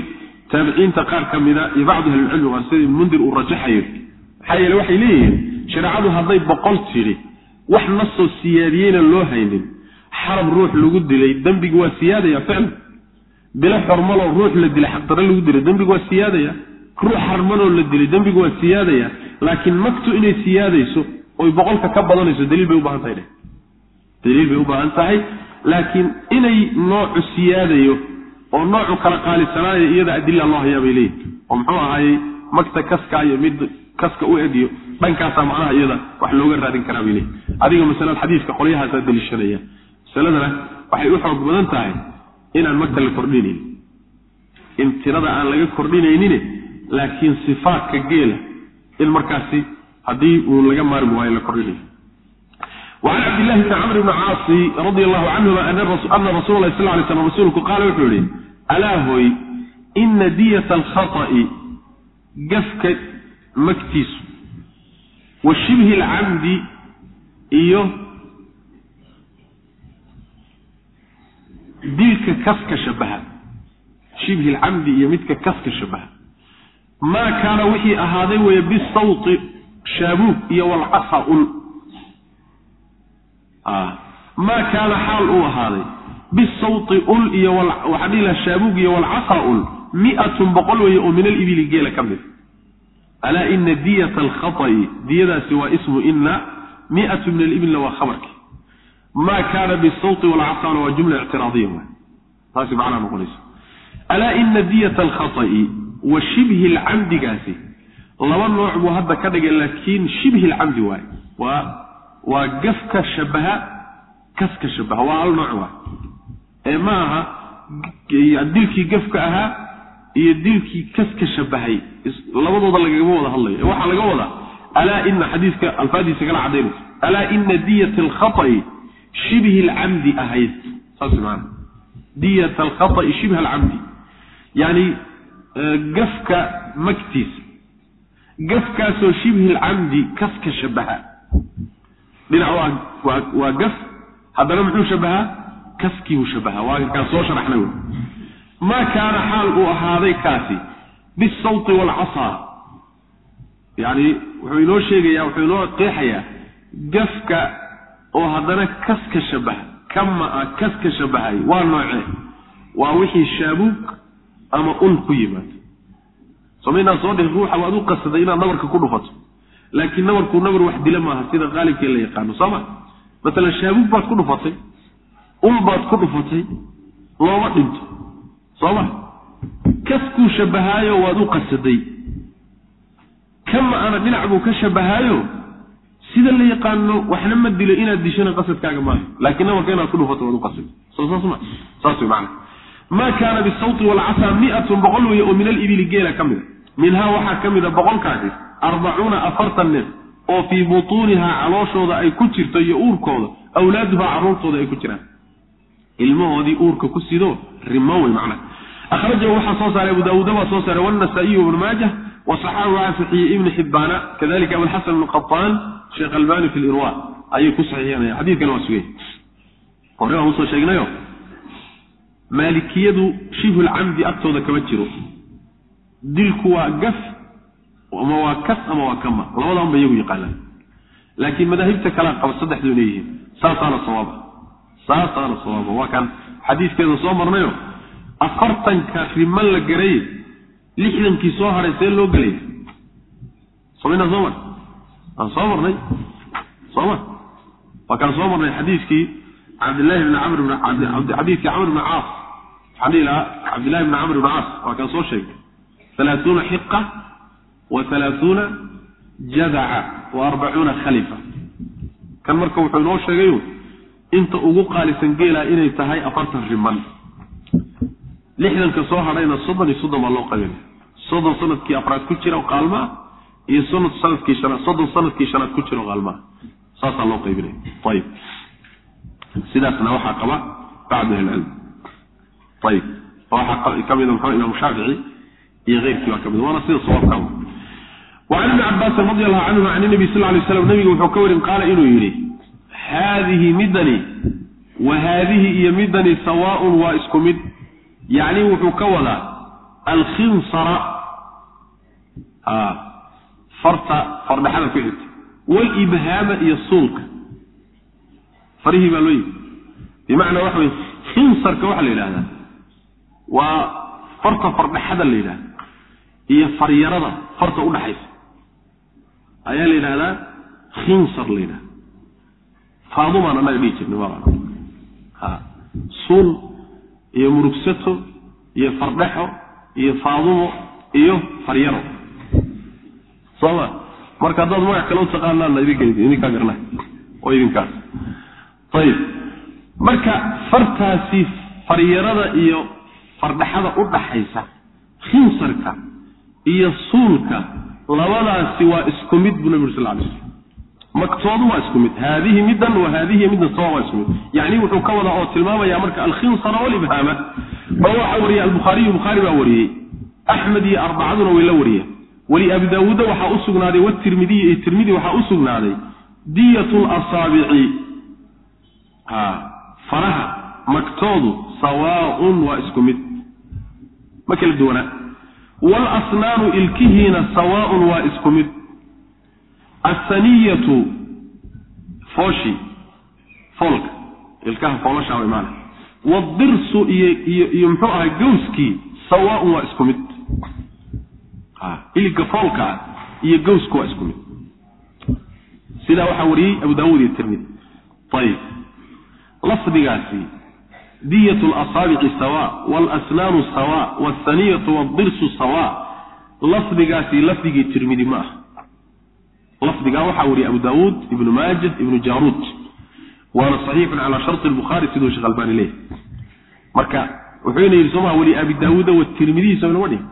taabiciinta qaar ka mida iyo bacdu ahlilcilmi waa sida ibnmundir uu rajaxayo. Maxaa yeele waxay leeyihiin shareecadu hadday boqol tidhi wax nasoo siyaadiyeyna loo haynin. Xarab ruux lagu dilay dembigu waa siyaadaya ficlan bilo xormaloo ruux la dilay xaqdare lagu dilay dembigu waa siyaadaya. Ruux xarmanoo la dilay dembigu waa siyaadaya. Laakiin magtu inay siyaadayso oy boqolka ka badanayso daliil bay u baahan tahay daliil bay u baahan tahay. Laakiin inay noocu siyaadayo oo noocu kala qaalisanaayo iyada adila loo hayaa bay leeyihiin oo muxuu ahaayey magta kaska iyo mid kaska u egiyo dhankaasaa macnaha iyada wax looga raadin karaa bay leeyihiin adiga masalada xadiiska qolyahaasaa daliishanaya. Masaladana waxay u xoog badan tahay inaan marka la kordhinayn in tirada aan laga kordhinaynin laakiin sifaatka geela in markaasi haddii uu laga maarmi waayo la kordhinayo وعn cabdالlahi bn cmr bn caasi radi allahu canهuma ana rasul lah sl lay slam rasuulku qaala wuxuu yihi alaa hoy ina diyat alkhaطأi gafka magtiisu wa shibhi اlcamdi iyo dilka kaska shabaha shibhi lcamdi iyo midka kaska shabaha maa kaana wixii ahaaday weeye bisawti shaabuug iyo walcasa ul maa kaana xaal uu ahaaday bisawti ul iyo waxaa dhihi laha shaabuug iyo walcasa ul miatun boqol weeye oo min alibili geela ka mid. Alaa ina diyata alkhaطa'i diyadaasi waa ismu ina miatu min alibilna waa khabarki. Maa kaana bisawti walcasana waa jumla ictiraadiya taasi macnaa noqonaysa alaa ina diyata alkhaطa'i wa shibhi lcamdigaasi laba nooc buu hadda ka dhigay laakiin shibhi lcamdi waay waa gafka shabaha kaska shabaha waa hal nooc waay ee ma aha dilkii gafka ahaa iyo dilkii kaska shabahay. Labadooda lagagama wada hadlayo. Waxaa laga wadaa alaa ina xadiiska alfaadiisa kala cadaynaysa alaa ina diyat alkhaطa'i shibhi lcamdi ahayd. Saas maana diyat alkhaطa'i shibha alcamdi. Yani gafka magtiisa. Gafkaasoo shibhi lcamdi kaska shabaha dhinac waa gaf. Haddana muxuu shabahaa? Kaskiibuu shabahaa. Waa kaan soo sharaxnay wy maa kaana xaal uu ahaaday kaasi? Bisawti waalcasaa yani wuxuu inoo sheegayaa wuxuu inoo qeexayaa gafka oo haddana kaska shabaha kama a kaska shabahay waa noocee? Waa wixii shaabuug ama ul ku yimaado. Somaynaa soo dhihin ruuxa waad u qasaday inaad nabarka ku dhufato laakiin nabarku nabar wax dila maaha sida qaalibkee la yaqaano sooma. Masalan shaabuug baad ku dhufatay ul baad ku dhufatay looma dhinto sooma. Kaskuu shabahaayo waad u qasaday. Kama ana dhinac buu ka shabahaayo sida la yaqaano waxna ma dilo inaad dishana qasadkaaga maaha. Laakiin nabarka inaad ku dhufato waad u qasaday. Saas ma way macana maa kaana bisawti walcasaa miatun boqol weeye oo min alibili geela ka mida minhaa waxaa ka mida boqolkaasi arbacuuna afartan neef oo fii butuunihaa calooshooda ay ku jirto iyo uurkooda awlaaduhaa carruurtooda ay ku jiraan. Ilmahoodii uurka ku sido rimo wey macnaha. Akhrajahu waxaa soo saaray abu daawuuda baa soo saaray wannasaa'iyu ibnu maajah wasaxaxu waxaa saxiiyey ibnu xibbaana kadalika abulxasan ibnu qataan sheekh albani fi lirwa ayay ku saxiixinaya xadiidkana waa sugay hore waan u soo sheegnayo maalikiyadu shibhulcamdi agtooda kama jiro. Dilku waa gaf ama waa kas ama waa kama. Labadan ba iyagu yaqaanaan laakiin madaahibta kalea qaba saddexdu inay yihiin saasaana sawaaba. Saasaana sawaaba. Waa kaan xadiiskeeda soo marnayo afartanka riman la garay lixdankii soo hadhay see loo gelaya somaynaa soo mar. Aan soo marnay. Sooma waa kaan soo marnay xadiiskii cabdillahi bni camr xadiiskii camr bni caas. Waxaan dhihi lahaa cabdillahi bni camr bni caas. Waa kaan soo sheegay. Alaauuna xiqa wa alaauuna jadaca wa arbacuuna khalifa. Kan marka wuxuu inoo sheegayo inta ugu qaalisan geelaa inay tahay afartan riman lixdanka soo hadhayna soddon iyo soddon baa loo qaybinaya soddon sannadkii afraad ku jira oo qaalmaa iyo soddon sannadkii shanaad soddon sannadkii shanaad ku jira oo qaalmaa saasaa loo qaybinaya ayib sidaasna waxaa qaba bacdu ahlicilm ayib waxaa ka mida maxamed imaam shaafici iyo keyrkii baa ka mid waana sida sawaabka wacan ibni cabaasin radi allahu canhuma can nabi sal lay slam nabigu wuxuu ka warin qaala inuu yidhi haadihi midani wa haadihi iyo midani sawaaun waa isku mid. Yacni wuxuu ka wadaa alkhinsara. Farta fardhaxada ku xigta. Walibhaama iyo suulka farihii baa loo yimi. Bimacnaa waxa wey khinsarka waxaa la yidhahdaa waa farta fardhaxada la yidhahda iyo faryarada farta udhaxaysa ayaa la yidhahdaa khinsar la yidhahda faadumaan annaga dhihi jirnay ma suul iyo murugsato iyo fardhaxo iyo faadumo iyo faryaro. Sooma marka haddaad magac kale u taqaanaana idinkaa garna oo idinkaas. Ayib marka fartaasi faryarada iyo fardhaxada u dhaxaysa khinsarka iyo suulka labadaasi waa isku mid buu nabi sal lay maktoodu waa isku mid. Haadihi middan wa haadihi middan sawa waa isku mid. Yacni wuxuu ka wadaa oo tilmaamaya marka alkhinsara walibhaama ba waxaa wariyey albukhaariyu bukhaari baa wariyey. Axmed iyo arbacaduna way la wariyeen. Weli abi daawuudda waxaa u sugnaaday watirmidiy iyo tirmidi waxaa u sugnaaday. Diyat lasaabici faraha magtoodu sawaaun waa isku mid. Ma kala duwanaa waalasnaanu ilkihiina sawaaun waa isku mid. Asaniyatu fooshi foolka ilkaha foolashaa way maana wadirsu iyo iyo iyo muxuu ahay gawskii sawaaun waa isku mid. Iliga foolka ah iyo gawsku waa isku mid. Sidaa waxaa wariyey abu daawuud iyo tirmidi ayib lafdigaasi diyat lasaabici sawa walasnaanu sawa walsaniyatu waldirsu sawa. Lafdigaasi lafdigii tirmidi ma ah lafdigaa waxaa wariyey abu daawuud ibnu maajid ibnu jaruud waana saxiixun calaa sharti lbukhaari siduu sheekh albani leeyahy marka wuxuuna yidhi sooma weli abi daawuuda watirmidihi soo inama dhihin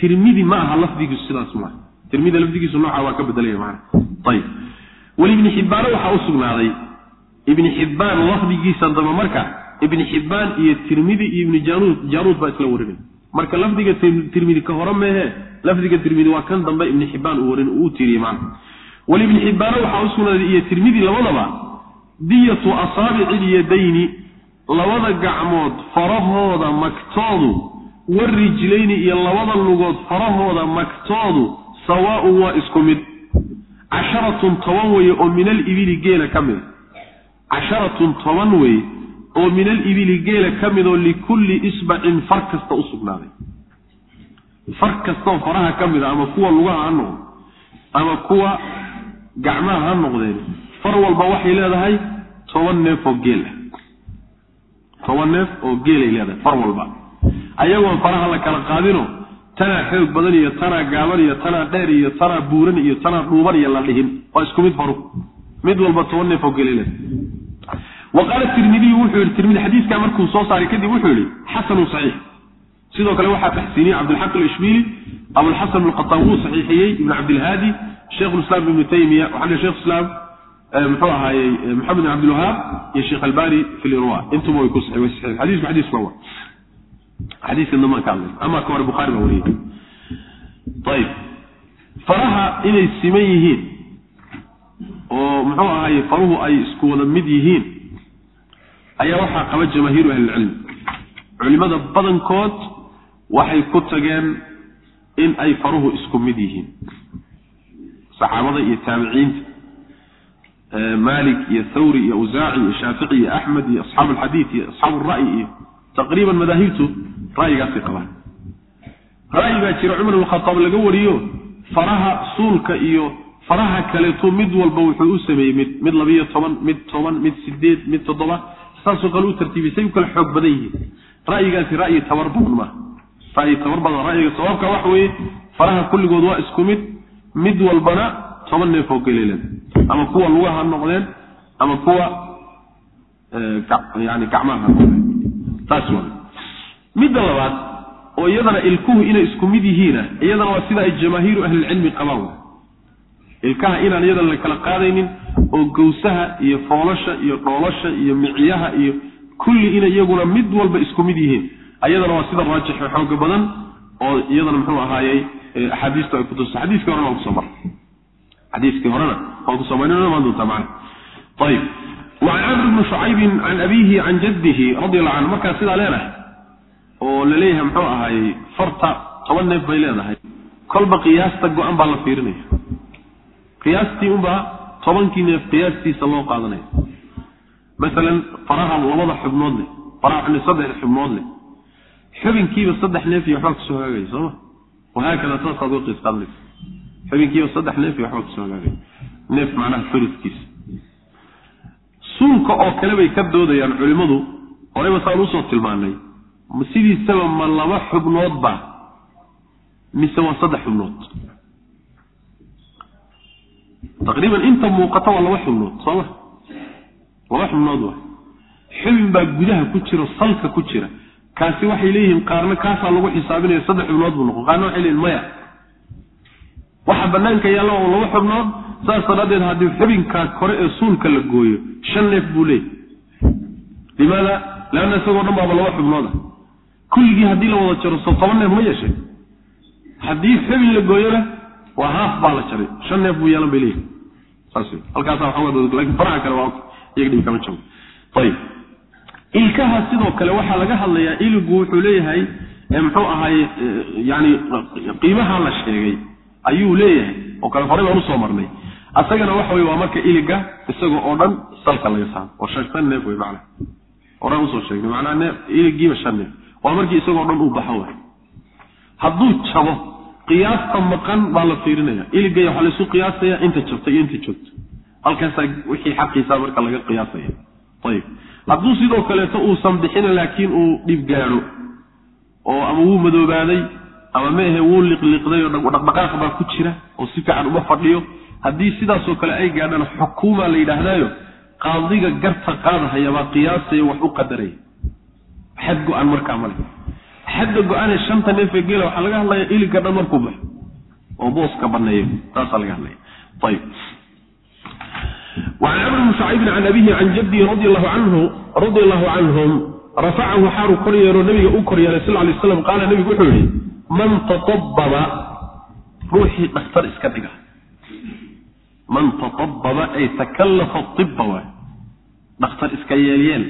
tirmidi ma aha lafdigiisu sidaas maaha tirmida lafdigiisu nooca waa ka bedelaya maana ayib weli ibni xibbaana waxaa u sugnaaday. Ibni xibbaan lafdigiisa damba marka ibni xibbaan iyo tirmidi iyo ibni jaruud jaruud baa isla warinay marka lafdiga tirmidi ka hore meehe lafdiga tirmidi waa kan dambe ibni xibbaan uu warin uu tiiriyey maana weli ibni xibbaana waxaa u iyo tirmidi labadaba diyatu asaabici lyadayni labada gacmood farahooda magtoodu warijlayni iyo labada lugood farahooda magtoodu sawaaun waa isku mid. Casharatun toban weye oo min alibili geela ka mida casharatun toban weye oo min alibili geela ka midoo likulli isbacin far kasta u sugnaaday. Far kastaoo faraha ka mida ama kuwa lugaha ha noqdo ama kuwa gacmaha ha noqdeen far walba waxay leedahay toban neef oo geel ah. Toban neef oo geelay leedahay far walba. Ayagoon faraha la kala qaadino tanaa xoog badan iyo tanaa gaaban iyo tanaa dheer iyo tanaa buuran iyo tanaa dhuuban iyo la dhihin. Waa isku mid faru mid walba toban neef oo geelay leedahay wa qaala tirmidiyu wuxuu yihi tirmidi xadiiskaa markuu soo saaray kadib wuxuu yihi xasanun saxiix sidoo kale waxaa taxsiiniyey cabdilxaq alishbiili abulxasan alqataan wuu saxiixiyey ibnu cabdilhaadi sheikhulislaam ibnu taymiya waxaa shekh islaam muxuu ahaayey maxamed bin cabdilwahaab iyo sheekh albani fi lirwa intuba way ku xadiisku xadiis waa xadiiska damaan ka hadlay ama ka hore bukhaari baa wariyey ayib faraha inay siman yihiin oo muxuu ahaye faruhu ay isku wada mid yihiin ayaa waxaa qaba jamaahiiru ahlilcilmi culimada badankood waxay ku tageen in ay faruhu isku mid yihiin. Saxaabada iyo taabiciinta maalik iyo thawri iyo awsaaci iyo shaafici iyo axmed iyo asxaabu alxadiid iyo asxaabu alra'yi iyo taqriiban madaahibtu ra'yigaasay qabaan. Ra'yi baa jira cumar ibn khataab laga wariyo faraha suulka iyo faraha kaleeto mid walba wuxuu u sameeyey mid mid labiyo toban mid toban mid sideed mid toddoba saasoo kale u tartiibiyey say u kala xoog badan yihiin. Ra'yigaasi ra'yi tabar badan maaha ra'yi tabar badan ra'yiga sababka waxa weeye faraha kulligood waa isku mid mid walbana toban neef oo geleelada ama kuwa lugaha ha noqdeen ama kuwa yani gacmaha taas waa. Midda labaad oo iyadana ilkuhu inay isku mid yihiina iyadana waa sida ay jamaahiiru ahlilcilmi qabaan. Ilkaha inaan iyadana la kala qaadaynin oo gawsaha iyo foolasha iyo dhoolasha iyo micyaha iyo kulli inay iyaguna mid walba isku mid yihiin. Ayadana waa sida raajixo xooga badan oo iyadana muxuu ahaayey axaadiistu ay kutusa xadiiskii horena waa ku soo maray. Xadiiskii horena waa ku soo maray. Imaan doontaa macana ayib wacan camr bni shucaybin can abiihi can jaddihi radi allahu canhu. Markaa sidaa leenahay oo la leeyahay muxuu ahaayey farta toban neef bay leedahay. Kolba qiyaasta go-an baa la fiirinaya. Qiyaastii unbaa tobankii neef qiyaastiisa loo qaadanaya masalan faraha labada xubnood leh faraha xubni saddex xubnood leh. Xubinkiiba saddex neef iyo waxbaa ku soo hagaagaya sooma wahaakada saasaad uga qiis qaadanaysa xubinkiiba saddex neef iyo waxbaa ku soo hagaagaya neef macnaha fariskiisa suulka oo kale bay ka doodayaan culimmadu horeyba saan u soo tilmaanay sidiisaba ma laba xubnoodba mise waa saddex xubnood taqriiban inta muuqata waa laba xubnood sooma laba xubnood wa xubin baa gudaha ku jiro salka ku jira. Kaasi waxay leeyihiin qaarna kaasaa lagu xisaabinaya saddex xubnood buu noqon. Qaarna waxay leeyihiin maya. Waxa banaanka yaalla oo laba xubnood saas daraaddeed haddii xubinkaa kore ee suulka la gooyo shan neef buu leeyahy limaada leanna isagoo dhan baaba laba xubnooda kulligii haddii la wada jaro soo toban neef ma yeeshay haddii xubin la gooyona waa haaf baa la jaray. Shan neef buu yeelan bay leeyihi saas halkaasa waxaa laakiin faraha kale waa iyaga kama joogo ayib ilkaha sidoo kale waxaa laga hadlayaa iligu wuxuu leeyahay muxuu ahaay yani qiimaha la sheegay ayuu leeyahay oo kale horey baan u soo marnay. Asagana waxa wey waa marka iliga isaga oo dhan salka laga saaro. Oo shan neef wey macna horaan u soo sheegnay macnaa neef iligiiba shan neef. Waa markii isagoo dhan uu baxo way hadduu jabo qiyaasta maqan baa la fiirinaya. Iligay waxaa laysu qiyaasaya inta jabta iyo inta joogto halkaasaa wixii xaqiisa marka laga qiyaasaya. Ayib hadduu sidoo kaleeto uusan bixin laakiin uu dhib gaadho oo ama wuu madoobaaday ama meehe wuu liqliqday oo dhaqdhaqaaq baa ku jira oo si fiican uma fadhiyo haddii sidaasoo kale ay gaadhana xukuumaa la yidhaahdaayo qaadiga garta qaadahaya baa qiyaasaya wax u qadaraya xad go-an markaa male xadda go'aane shanta neefee geela waxaa laga hadlayaa ilinka dhan markuu baxo. Oo booska baneeyo taasaa laga hadlaya. Ayib وn cmr bn sacيidi can abihi can jabdihi radi allahu canhum rafacahu xaaru kor yeero nabiga u kor yeelay sal lay slam qaala nabigu wuxuu yihi man taababa ruuxii dhakhtar iska dhiga. Man taababa ay takalafa iba waay dhakhtar iska yeelyeen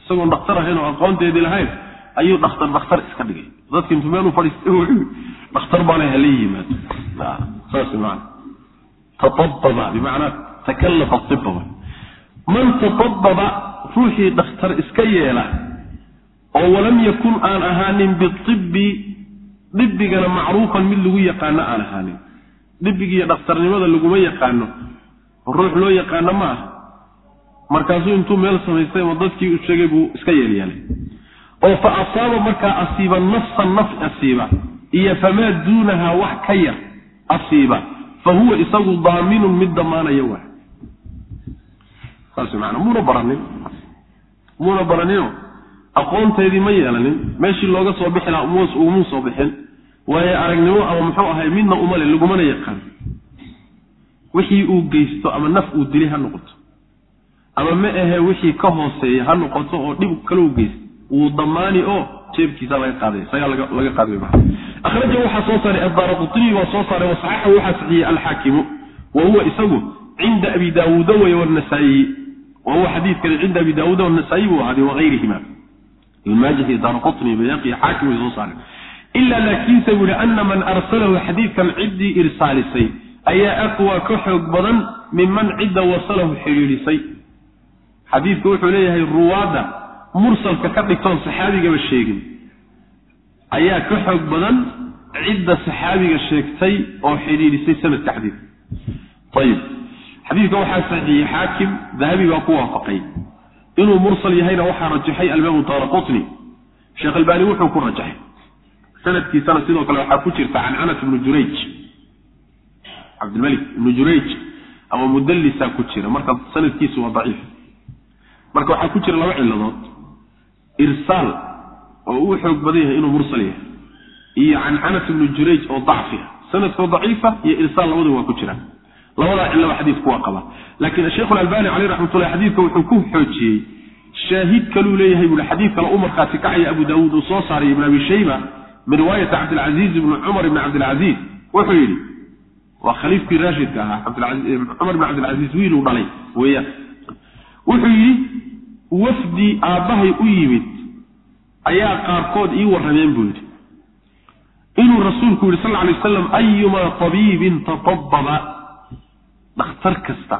isagoon dhakhtar ahayn oo aqoonteedii lahayn ayuu dhakhtar dhakhtar iska dhigay. Dadki intu meel u fadhiistay wuxuu dhakhtar baana hala yimaado saas maana taababa bimacnaa takallafa iba man taababa ruuxii dhakhtar iska yeela oo walam yakun aan ahaanin biibbi dhibigana macruufan mid lagu yaqaano aan ahaanin. Dhibigiiyo dhakhtarnimada laguma yaqaano ruux loo yaqaano ma ah markaasuu intuu meel samaystay oo dadkii u sheegay buu iska yeelyeelay oo fa asaaba markaa asiiba nafsan naf asiiba iyo famaa duunaha wax ka yar asiiba fa huwa isagu daaminun mid damaanaya waa. Saas maana muuna baranin. Muuna baraninoo aqoonteedii ma yeelanin. Meeshii looga soo bixi laha ugumuu soo bixin. Waayo aragnimo ama muxuu ahay midna umale lagumana yaqaan. Wixii uu geysto ama naf uu dilay ha noqoto. Ama ma ahe wixii ka hooseeya ha noqoto oo dhib kale u geysto wuu damaani oo jeebkiisa laga qaaday isagaa laga qaaday akhraja waxaa soo saaray addaara qutniy waa soo saaray wasaxaxahu waxaa saxiyey alxaakimu. Wa huwa isagu cinda abi daawuuda wey wanasaayi wa huwa xadiidkani cinda abi daawuuda wanasaayi buu ahaaday wahayrihima ilmaajih daara qutni bayaqi xaakim soo saareen ila laakiinse buu yihi ana man arsalahu xadiidkan ciddii irsaalisay ayaa aqwa ka xoog badan minman cidda wasalahu xidhiidhisay. Xadiidku wuxuu leeyahay ruwaadda mursalka ka dhigtoon saxaabigaba sheegin. Ayaa ka xoog badan cidda saxaabiga sheegtay oo xidhiidhisay sanadka xadiidka ayib xadiidka waxaa saxiixiyey xaakim dahabi baa ku waafaqay. Inuu mursal yahayna waxaa rajaxay alimaamu daara qutni sheekh albaani wuxuu ku rajaxay. Sanadkiisana sidoo kale waxaa ku jirta cancanat ibnu jurayj. Cabdilmalik ibnu jurayj ama mudallisaa ku jira. Marka sanadkiisu waa daciif. Marka waxaa ku jira laba ciladood irsaal oo uu xoog badan yahay inuu mursal yahay. Iyo cancanat ibnu jurayj oo dacfiah sanadkoo daciifa iyo irsaal labadu waa ku jiraan labadaa cilaba xadiidku waa qaba. Laakiin sheikhu albani caleyh raxmatullahi xadiidka wuxuu ku xoojiyey shaahid kaluu leeyahay buui xadiid kale u markhaati kacaya abu daawuud uu soo saaray ibn abi shayba min riwaayati cabdilcaziiz ibni cumar ibni cabdilcaziiz wuxuu yidhi waa khaliifkii raashidka ahaa cumar ibn cabdilcaziiz wiiluu dhalay weeyaan wuxuu yidhi wafdi aabbahay u yimid ayaa qaarkood ii warrameen buu yidhi. Inuu rasuulku yidhi sal lay wasalam ayumaa tabiibin tatababa dhakhtar kasta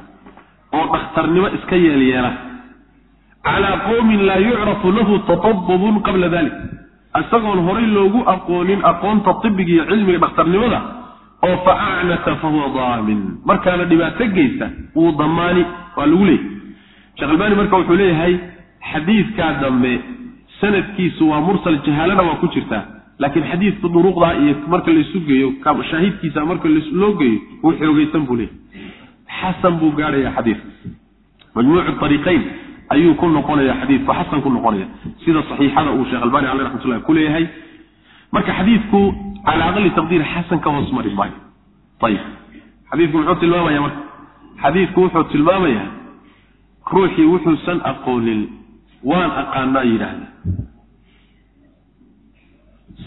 oo dhakhtarnimo iska yeelyeela calaa qowmin laa yucrafu lahu tatabubun qabla dalik isagoon horay loogu aqoonin aqoonta tibiga iyo cilmiga dhakhtarnimada oo fa acnata fahuwa daamin. Markaana dhibaato geysta wuu damaani waa lagu leeyay sheekh albaani marka wuxuu leeyahay xadiidkaa dambe sanadkiisu waa mursal jahaalana waa ku jirtaa laakiin xadiidka duruqdaa iyo marka laysu geeyo shaahidkiisa marka loo geeyo wuu xoogeysan buu leeyahy xasan buu gaadhaya xadiidka. Majmuucu ariiqayn ayuu ku noqonaya xadiidku xasan ku noqonaya. Sida saxiixada uu sheekh albani caleh raxmatullahi ku leeyahay. Marka xadiidku cala aqali taqdiir xasan ka hoos mari maayo ayib xadiidku muxuu tilmaamaya marka. Xadiidku wuxuu tilmaamayaa ruuxii wuxuusan aqoonin waan aqaanaa yidhaahda.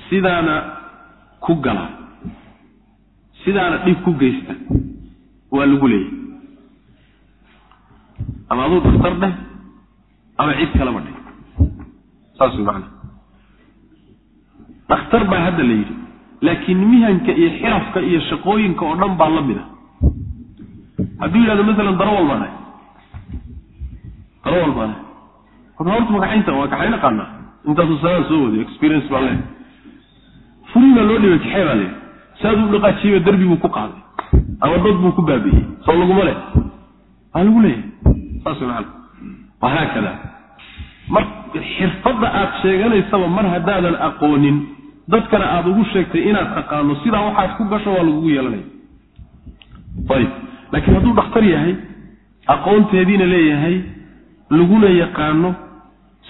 Sidaana ku gala sidaana dhib ku geysta waa lagu leeyahy ama aduu daktar dheh ama cid kalaba dheh. Saas way macana dhakhtar baa hadda la yidhi laakiin mihanka iyo xirafka iyo shaqooyinka oo dhan baa la mid a hadduu yidhahdo masalan darawal baan ahay baan ahay horta magaxaynta waa kaxayn aqaanaa intaasuu sanaan soo wadiyo experience baan leehay furii baa loo dhibay kaxee baa leeyahy saad u dhaqaajiyeyba derbi buu ku qaaday ama dad buu ku baabi'iyey soo laguma leh waa lagu leeyahay saas macana wahaakada mar xirfadda aad sheeganaysaba mar haddaadan aqoonin dadkana aada ugu sheegtay inaad taqaano sidaa waxaad ku gasho waa lagugu yeelanaya ayib laakiin hadduu dhakhtar yahay aqoonteediina leeyahay laguna yaqaano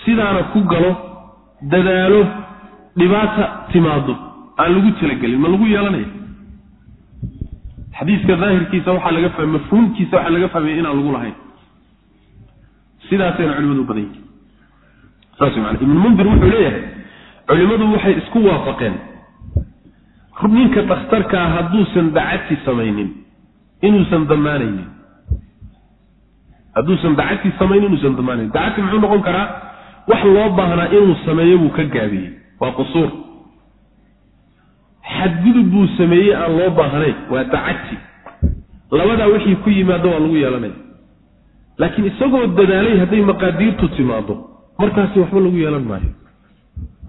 sidaana ku galo dadaalo dhibaata timaado aan lagu talagelin ma lagu yeelanaya xadiiska daahirkiisa waxaa laga fahmay mafhuumkiisa waxaa laga fahmaya inaan lagu lahayn. Sidaasayna culimadu badan yihiin saas mana ibnu mundir wuxuu leeyahay culimmadu waxay isku waafaqeen. Ninka dhakhtarkaa hadduusan dacadti samaynin inuusan damaanaynin hadduusan dacadti samaynin inuusan damaanaynin dacadti muxuu noqon karaa wax loo baahnaa inuu sameeyo buu ka gaabiyey waa qusuur. Xadgudub buu sameeyey aan loo baahnayn. Waa dacadti labadaa wixii ku yimaado waa lagu yeelanaya laakiin isagoo dadaalay hadday maqaadiirtu timaado markaasi waxba lagu yeelan maayo.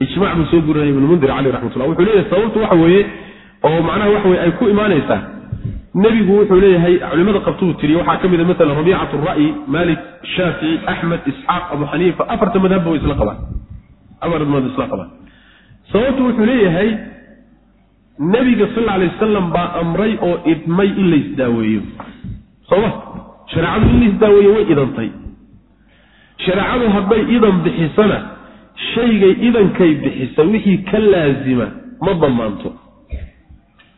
Ijmac buu soo gurinaya ibnmundir caleyh raxmatullah wuxuu leeyahay sababtu waxa weeye oo macnaha waxa weye ay ku imaanaysaa nebigu wuxuu leeyahay culimada qabtuu tiriye waxaa ka mid a masalan rabiicat ra'yi malik shaafici axmed isxaaq abu xaniifa afarta madhabba way isla qabaan. Madhab isla qabaan. Sababtu wuxuu leeyahay nebiga sal alay wasalam baa amray oo idmay in la isdaaweeyo. Sooma shareecadu in la isdaaweeyo way idantay. Shareecadu hadday idan bixisana shaygay idankay bixisa wixii ka laazima ma damaanto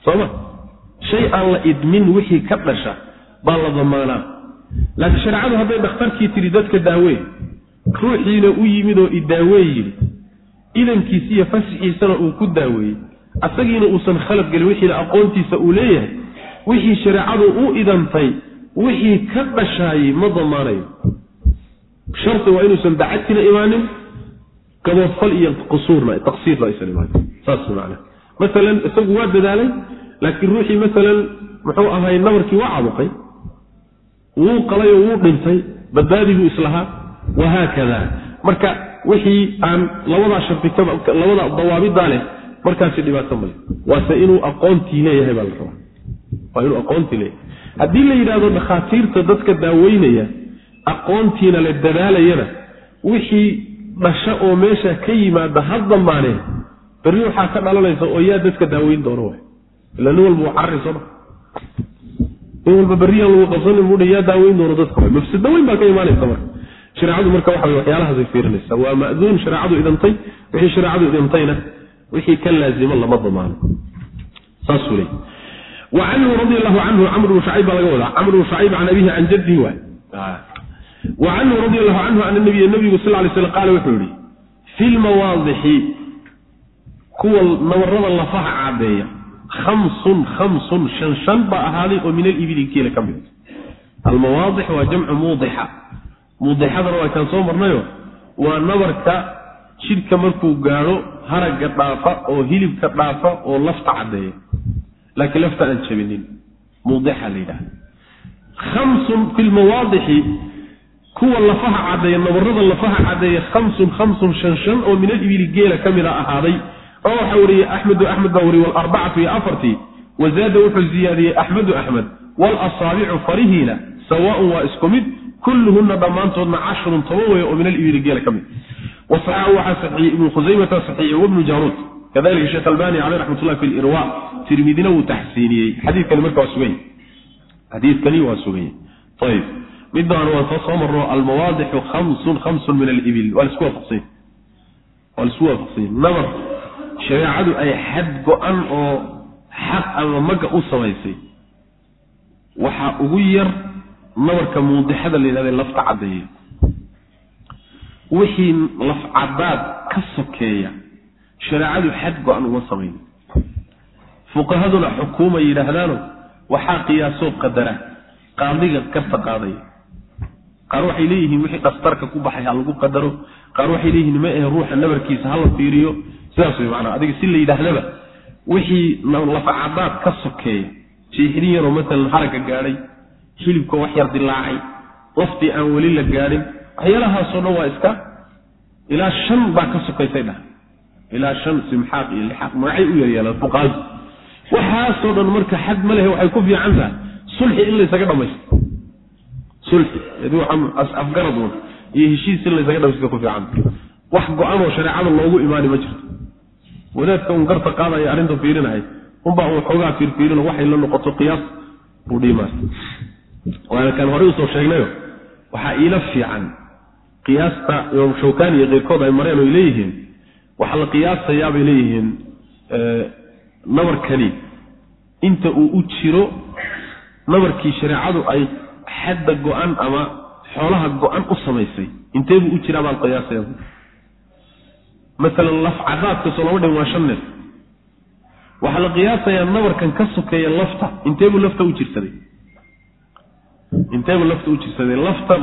sooma shay aan la idmin wixii ka dhasha baa la damaanaa laakiin shareecadu hadday dhakhtarkii tidhi dadka daaween ruuxiina u yimid oo idaaweey yidhi idankiisa iyo fasixiisana uu ku daaweeyey asagiina uusan khalad gelin wixiina aqoontiisa uu leeyahay wixii shareecadu u idantay wixii ka dhashaayey ma damaanayo. Shardi waa inuusan dacadtina imaanin gaboodfal iyo qusuurna taqsiirna aysan imaanin. Saas macana masalan isagu waa dadaalay laakiin ruuxii masalan muxuu ahay nabarkii waa cabuqay wuu qalay oo wuu dhintay badbaadi buu islahaa wahaakada marka wixii aan labadaa shardi labada dawaabidaa leh markaasi dhibaato male waase inuu aqoontii leeyahay baa la rabaa. Waa inuu aqoontii leeyahay. Haddii la yidhahdo dhakhaatiirta dadka daaweynaya aqoontiina la dadaalayana wixii dhasha oo meesha ka yimaada ha damaaneen berri waxaa ka dhalanaysa oo yaa dadka daaweyn doono ila nin walba carari sooma nin walba berriyaan lagu qabsanin buuha yaa daaweyn doono dadka mafsado weyn baa ka imaanaysa marka. Shareecadu marka waxa wey waxyaalahaasay fiirinaysa waa ma'duun shareecadu idantay wixii shareecadu idantayna wixii ka laazimo lama damaano. Saasuu leey wa canhu radi allahu canhu camr bnu shacayb baa laga wadaa. Camr bnu shacayb can abihi can jaddihi waay. Wa canhu radi allahu canhu ana nabiya nabigu sal lay slam qaala wuxuu yihi fi lmawaadixi kuwa nabarada khamsun khamsun shan shan baa ahaaday oo min alibili ka mid almawaadix waa jamcu muudixa muudixadana waa kaan soo marnayo waa nabarka jidhka markuu gaadho haragga dhaafa oo hilibka dhaafa oo lafta caddeeya laakiin lafta aan jabinin muudixa la yidhahda khamsun fi lmawaadixi kuwa lafaha caddeeya nabarada lafaha caddeeya khamsun khamsun shan shan oo min alibili geela ka mid ahaaday oo waxaa wariyey axmedu axmed baa wariyey walarbacatu iyo afartii. Wazaada wuxuu ziyaadiyey axmedu axmed waalasaabicu farihiina sawaaun waa isku mid kulluhuna dhammaantoodna cashrun toban weeye oo min alibili geela ka mid. Wasaxaxu waxaa saxiixiyey ibnu khusaymata saxiixiyey wabnu jaaruud kadalika sheekh albani caleyh raxmat ullahi fi lirwa tirmidina wuu taxsiiniyey. Xadiidkani marka waa sugany xadiidkani waa suganye ayib middaana waan soo soo marno almawaadixu khamsun khamsun min alibil waa la isku waafaqsanya waa la isku waafaqsanya nabar shareecadu ay xad go-an oo xaq ama maga u samaysay. Waxaa ugu yar nabarka muudixada la yidhahda lafta caddeeya wixii lafcadaad ka sokeeya shareecadu xad go-an uma samayn. Fuqahaduna xukuuma yidhaahdaano waxaa qiyaasoo qadara qaadiga karta qaadaya qaar waxay leeyihiin wixii dhastarka ku baxay ha lagu qadaro. Qaar waxay leeyihiin ma ahe ruuxa nabarkiisa hala fiiriyo sidaas way macnaa. Adiga si la yidhaahdaba wixii lafcadaad ka sokeeya jiixrin yaroo maalan haragga gaadhay hilibkoo wax yar dilaacay laftii aan weli la gaadhin waxyaalahaasoo dhan waa iska ilaa shan baa ka sokaysay dhah ilaa shan simxaaq iyo lixaaq magacay u yaryeelaan fuqaadu waxaasoo dhan marka xad ma lehe waxay ku fiican tahay. Sulxi in laysaga dhamaysto. Sulxi afgarad iyo heshiis in laysaga dhamaysto ku fiican. Wax go-anoo shareecada loogu imaani ma jirto wadaadka un garta qaadaya arrinta fiirinahay. Unbaa un xoogaa fiirfiirino waxay la noqoto qiyaas buu dhiimaa waana kaan horey u soo sheegnayo waxaa iila fiican qiyaasta imaam shawkani iyo keyrkood ay mareen oy leeyihiin waxaa la qiyaasayaa bay leeyihiin nabarkani inta uu u jiro nabarkii shareecadu ay xadda go-an ama xoolaha go-an u samaysay intee buu u jiraa baan qiyaasaya maalan lafcadaadka soo lama dhin waa shan neef waxaa la qiyaasayaa nabarkan ka sokeeya lafta intee buu lafta u jirsaday? Intee buu lafta u jirsaday? Lafta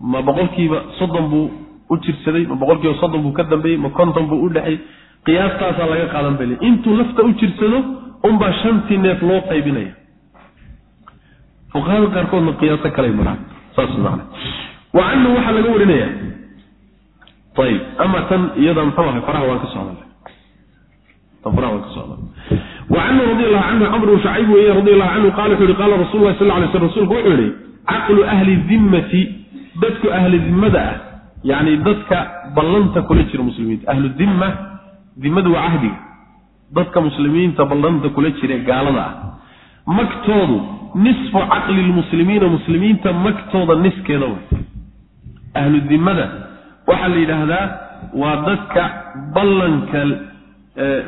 ma boqolkiiba soddon buu u jirsaday ma boqolkiiba soddon buu ka dambeeyey ma konton buu u dhexay qiyaastaasaa laga qaadan bale intuu lafta u jirsado unbaa shantii neef loo qaybinaya. Fuqahada qaarkoodna qiyaaso kalay maraan. Saas macana wa canhu waxaa laga warinaya ayib ama tan iyada muxuu ahay faraha waan ka ka socda. Wa canhu radi allahu canhu camr bnu shacayb weeye radi allahu canhu qala wuxu yihi qaala rasul lahi sal alay slam rsulku wuxuu yihi caqlu ahli dimmati dadku ahli dimmada ah yacni dadka ballanta kula jira muslimiinta. Ahlu dimma dimmadu waa cahdiga dadka muslimiinta ballanta kula jira gaalada ah. Magtoodu nisfu caqli lmuslimiina muslimiinta magtooda niskeeda way ahlu dimmada waxaa la yidhaahdaa waa dadka ballanka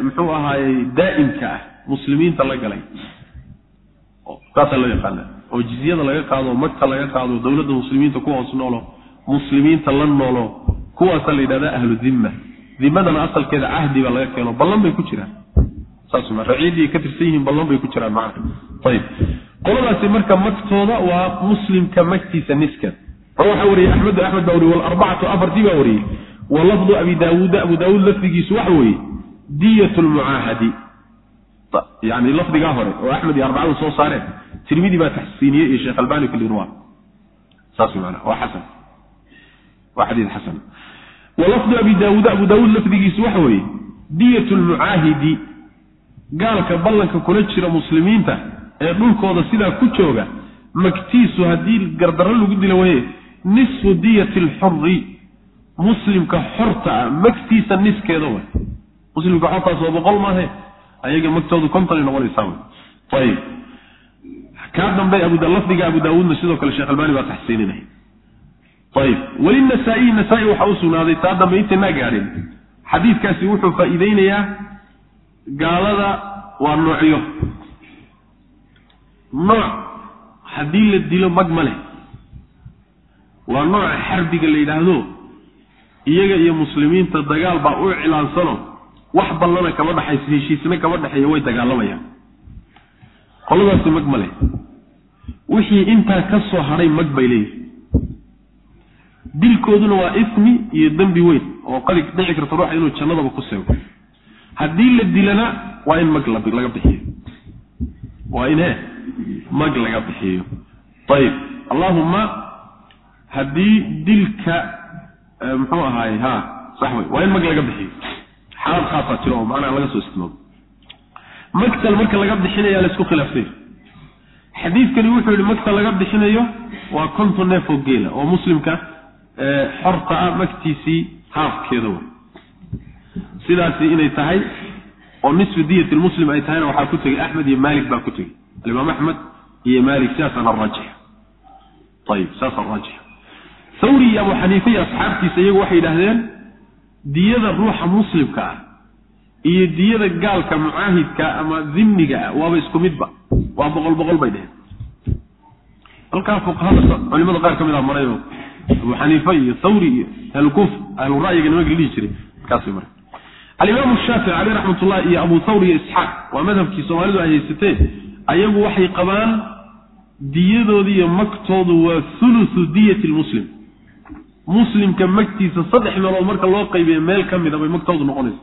muxuu ahaayey daa'imka ah muslimiinta la galay. Kaasaa loo yaqaana oo jizyada laga qaado magta laga qaado dowladda muslimiinta ku hoos noolo muslimiinta la noolo kuwaasaa la yidhahdaa ahlu dimma dimadana asalkeeda cahdi baa laga keeno ballan bay ku jiraan. Saas ma raciiddii ka tirsan yihiin ballan bay ku jiraan macna. Ayib qoladaasi marka magtooda waa muslimka magtiisa niskeed waxaa wariyey axmedu axmed baa wariyey walarbacatu afartii baa wariyey. Wa abi daawuuda abu daawuud lafdigiisu waxa weeye diyat lmucaahadi yani lafdigaa hore oo axmed iyo arbacadu soo saareen. Tirmidi baa taxsiiniyey iyo sheekh albani lirwa saas mana waa xasan. Waa xadiid xasan. Wa abi daawuuda abu daawuud lafdigiisu waxa weeye diyat lmucaahidi gaalka ballanka kula jira muslimiinta ee dhulkooda sidaa ku jooga magtiisu haddii gardarro lagu dila waye nisfu diyati alxuri muslimka xorta ah magtiisa niskeeda way. Muslimka xortaas waa boqol maahe ayaga magtoodu konton ay noqonaysaa ayib kaa dambe lafdiga abu daawuudna sidoo kale sheekh albani baa taxsiininaya ayib welinasaa-iyi nasaa-i waxaa u sugnaaday taa dambe intaynaa gaadhin? Xadiidkaasi wuxuu faa-iideynayaa gaalada waa noocyo nooc haddii la dilo mag ma leh waa nooca xarbiga la yidhaahdo. Iyaga iyo muslimiinta dagaal baa u iclaansano. Wax ballana kama dhexayso heshiisna kama dhexeeyo way dagaalamayaan qoladaasi mag ma leh. Wixii intaa ka soo hadhay mag bay leeyihiin dilkooduna waa ismi iyo dembi weyn oo qadi dhici karta ruuxa inuu jannadaba ku seego. Haddii la dilana waa in mag laga bixiyo. Waa in he mag laga bixiyo. Ayib allahuma haddii dilka muxuu ahaay ha sax wey waa in mag laga bixiyo. Xaalad khaasaa jiro oo macnaha laga soo istimoobo magtal marka laga bixinaya la isku khilaafsay xadiidkani wuxuu yihi magta laga bixinayo waa konton neef oo geela oo muslimka xorta ah magtiisii haafkeeda way sidaasi inay tahay oo nisfu diyat lmuslim ay tahayna waxaa ku tegey axmed iyo maalik baa ku tegey alimaam axmed iyo maalik sidaasana raajix ayib saasa raajix thawri iyo abu xaniife iyo asxaabtiisa iyagu waxay yidhaahdeen diyada ruuxa muslimka ah iyo diyada gaalka mucaahidka ama dimniga ah waaba isku midba. Waa boqol boqol bay dheheen. Halkaa fuqahada culimada qaar ka mid ah marayo abu xaniife iyo thawri iyo ahlukuf ahlu ra'yiga nimanka la dhihi jiray. Markaasay maray alimaamu shaafici caleyh raxmatullah iyo abu thawr iyo isxaaq waa madhabkii soomaalidu ay haysateen ayagu waxay qabaan diyadooda iyo magtoodu waa thuluthu diyati lmuslim muslimka magtiisa saddex meelood marka loo qaybiya meel ka mida bay magtoodu noqonaysa.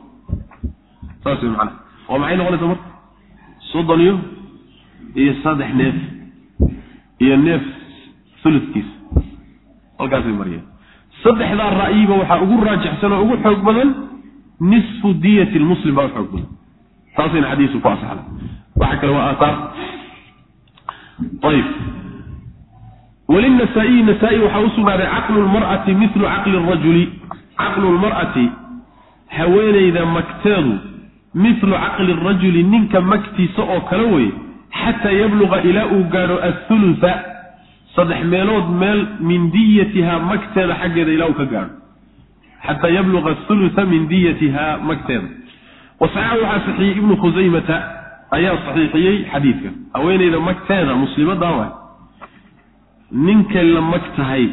Saas way macana oo maxay noqonaysaa marka? Soddon iyo iyo saddex neef iyo neef uludkiisa halkaasay mariyeen. Saddexdaa ra'yiba waxaa ugu raajixsan oo ugu xoog badan nisfu diyati lmuslim baa u xoog badan. Taasayna xadiisu ku asaxda waxa kale waa aaaar ayb walinasaa-iyi nasaa-i waxaa usugnaaday caqlu lmar'ati milu caqli rajuli caqlu lmar'ati haweenayda magteedu milu caqli rajuli ninka magtiisa oo kale weye xataa yabluqa ilaa uu gaadho athulutha saddex meelood meel min diyatiha magteeda xaggeeda ilaa uu ka gaadho xataa yabluqa athulutha min diyatiha magteeda wasaxaxa waxaa saxiixiyey ibnu khusaymata ayaa saxiixiyey xadiidka haweeneyda magteeda muslimadda wa ninkay la mag tahay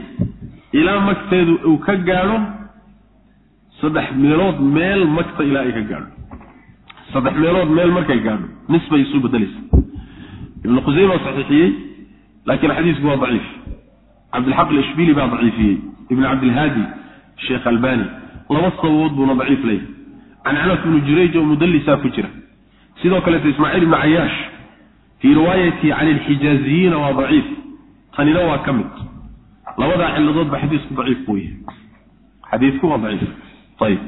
ilaa magteedu uu ka gaadho saddex meelood meel magta ilaa ay ka gaadho. Saddex meelood meel markay gaadho nisbay isu bedelaysa ibnu khusayma saxiixiyey laakiin xadiisku waa daciif. Cabdilxaq alishbili baa daciifiyey. Ibn cabdilhaadi sheekh albani laba sababood buuna daciif leeyahy can anas bnu jurayj oo mudallisaa ku jira. Sidoo kaleeto ismaaciil ibnu cayaash fii riwaayati can ilxijaaziyiina waa daciif tanina waa ka mid. Labadaa ciladoodba xadiisku daciif buu yahay. Xadiisku waa daciif. Ayib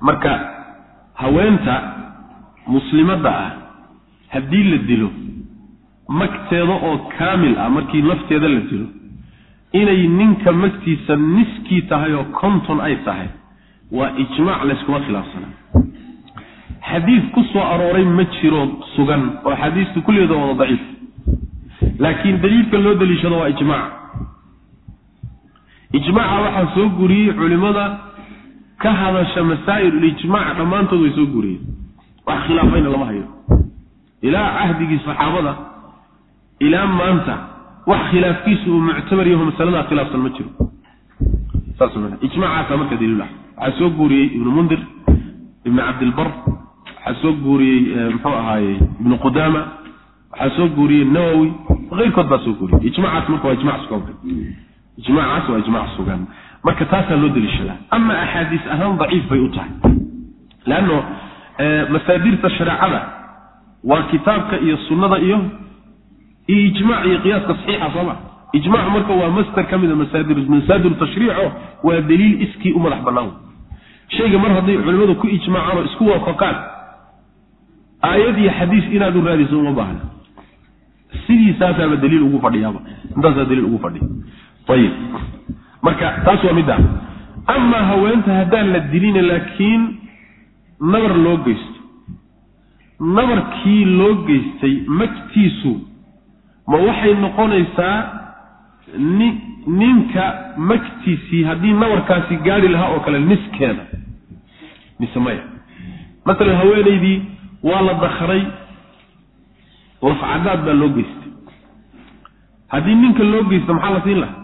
marka haweenta muslimadda ah haddii la dilo magteeda oo kaamil ah markii lafteeda la dilo inay ninka magtiisa niskii tahay oo konton ay tahay waa ijmaac layskuma khilaafsana. Xadiid ku soo arooray ma jiro sugan oo axaadiistu kulligeeda wada daciif laakiin daliilka loo daliishado waa ijmaac. Ijmaaca waxaa soo guriyey culimmada ka hadasha masaa'il-ulijmaac dhammaantood way soo guriyeen. Wax khilaafayna lama hayo. Ilaa cahdigii saxaabada ilaa maanta wax khilaafkiisu uu muctabar yaho masaladaa khilaafsan ma jiro. Ijmaacaasa marka daliil ah. Waxaa soo guuriyey ibnu mundir ibnu cabdilbar waxaa soo guuriyey muxuu ahaaye ibnu qudaama waxaa soo guuriyey nawowi keyrkood baa soo guuriyey ijmacaas marka waa ijmac sugan ijmacaas waa ijmac sugan marka taasaa loo daliishadaa ama axaadiis ahaan daciif bay u tahay leanno masaadirta shareecada waa kitaabka iyo sunnada iyo iyo ijmac iyo qiyaaska saxiixa sooma ijmac marka waa master ka mida masaadir masaadir tashriico waa daliil iskii u madax bannaan shayga mar hadday culimmadu ku ijmaacaan oo isku waafaqaan aayad iyo xadiis inaad u raadiso uma baahna sidiisaasaaba daliil ugu fadhiyaaba. Intaasaa daliil ugu fadhiya ayib marka taas waa midda. Amaa haweenta haddaan la dilina laakiin nabar loo geysto. Nabarkii loo geystay magtiisu ma waxay noqonaysaa ni ninka magtiisii haddii nabarkaasi gaari lahaa oo kale niskeeda. Mise maya. Masalan haweenaydii waa la dakray lafcadaad baa loo geystay. Haddii ninka loo geysto maxaa la siin lahaa?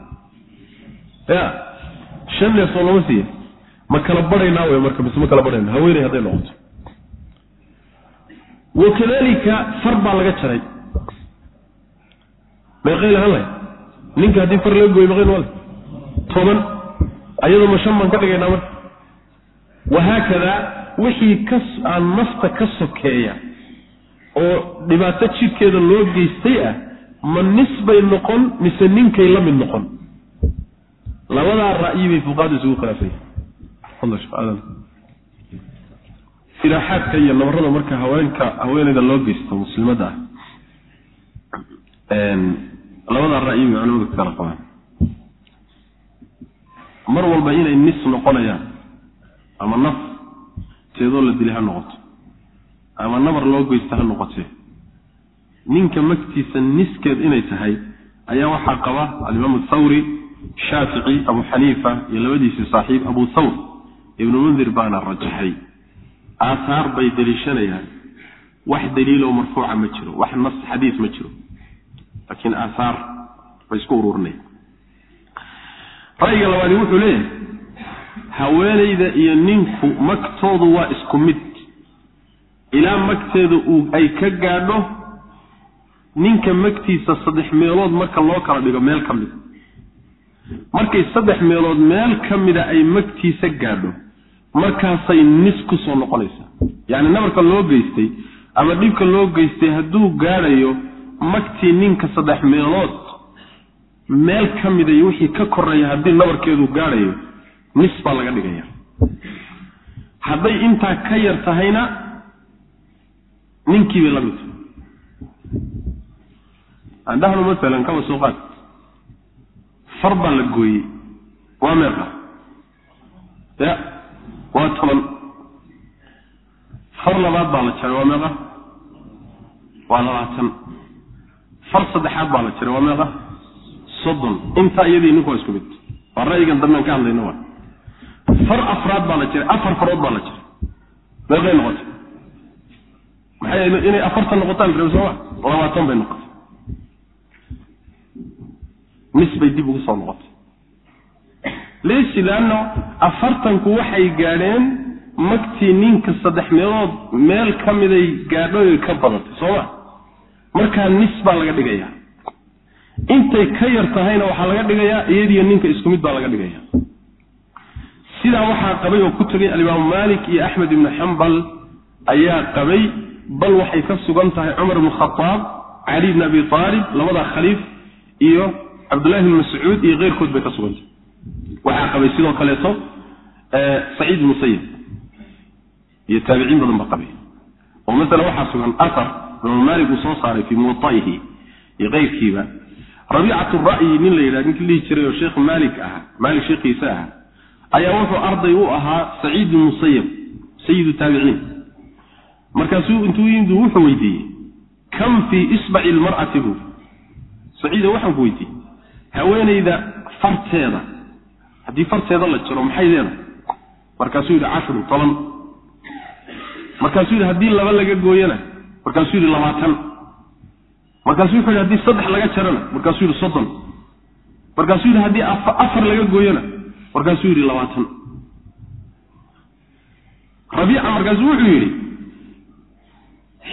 Ya shan neef soo lama siiya ma kala badhaynaa wey marka mise ma kala badhayna haweeney hadday noqoto. Wakadalika far baa laga jaray. Meeqay lahaan lahay ninka haddii far laga gooyo meeqay noqon toban. Ayadoo ma shan baan ka dhigaynaa marka. Wahaakadaa wixii ka aan nafta ka sokeeya oo dhibaato jidhkeeda loo geystay ah ma nisbay noqon mise ninkay la mid noqon? Labadaa ra'yi bay fuqaadu isugu khilaafaya iraaxaadka iyo nabarada marka haweenka haweeneyda loo geysto muslimadda ah labadaa ra'yi bay culimadu ka kala qabaan. Mar walba inay nis noqonayaan ama naf teedoo la dilay ha noqoto ama nabar loo geysto ha noqotee ninka magtiisa niskeed inay tahay ayaa waxaa qaba alimaam thawri shaafici abu xaniifa iyo labadiisii saaxiib abu thawr ibnu mundir baana rajaxay aahaar bay deliishanayaan. Wax daliiloo marfuuca ma jiro wax nas xadiis ma jiro. Laakiin aahaar bay isku ururinayaan ra'yiga labaadi wuxuu leeyahay haweenayda iyo ninku magtoodu waa isku mid ilaa magteeda uu ay ka gaadho ninka magtiisa saddex meelood marka loo kala dhigo meel ka mida markay saddex meelood meel ka mida ay magtiisa gaadho markaasay nis ku soo noqonaysaa. Yacni nabarka loo geystay ama dhibka loo geystay hadduu gaadhayo magtii ninka saddex meelood meel ka mida iyo wixii ka koreeya haddii nabarkeedu gaadhayo nis baa laga dhigaya hadday intaa ka yar tahayna ninkii bay la mid tahay. Andhahnu masalan kaba soo qaad. Far baa la gooyey. Waa meeqa ya waa toban. Far labaad baa la jaray waa meeqa waa labaatan. Far saddexaad baa la jaray waa meeqa soddon. Intaa iyadii ninku waa isku mid. Waa ra'yigan dambean ka hadlayna waa. Far afraad baa la jiray afar farood baa la jiray. Meeqay noqotay maxay inay afartan noqotaan rab sooma labaatan bay noqotay. Mis bay dib ugu soo noqotay. Leeshi leanno afartanku waxay gaadheen magtii ninka saddex meelood meel ka miday gaadhoy ka badatay sooma markaa nis baa laga dhigayaa. Intay ka yar tahayna waxaa laga dhigayaa iyadiyo ninka isku mid baa laga dhigaya sidaa waxaa qabay oo ku tegay alimaamu maalik iyo axmed ibnu xambal ayaa qabay bal waxay ka sugan tahay cumar ibnu khadaab cali bni abi aalib labadaa khaliif iyo cabdullahi bn mascuud iyo keyrkood bay ka sugantay waxaa qabay sidoo kaleeto saciid musayib iyo taabiciin badan ba qabay. Oo masala waxaa sugan aar imaam maalik uu soo saaray fii muwaaihi iyo keyrkiiba rabiicatu ra'yi nin la yidhah ninkii dhihi jiray oo sheekh maalik ahaa maalik sheekhiisa ahaa ayaa wuxuu arday u ahaa saciid musayib sayidu taabiciin markaasuu intuu yimid wuxuu weydiiyey kam fii isbaci lmar'ati buuri saciida waxaan ku weydiiyey haweenayda farteeda haddii farteeda la jiro maxay leedahay? Markaasuu yidhi cashru toban. Markaasuu yidhi haddii laba laga gooyana. Markaasuu yidhi labaatan. Markaasuu wuxuu yidhi haddii saddex laga jarana. Markaasuu yidhi soddon. Markaasuu yidhi haddii afar laga gooyana. Markaasuu yidhi labaatan. Rabiica markaasuu wuxuu yidhi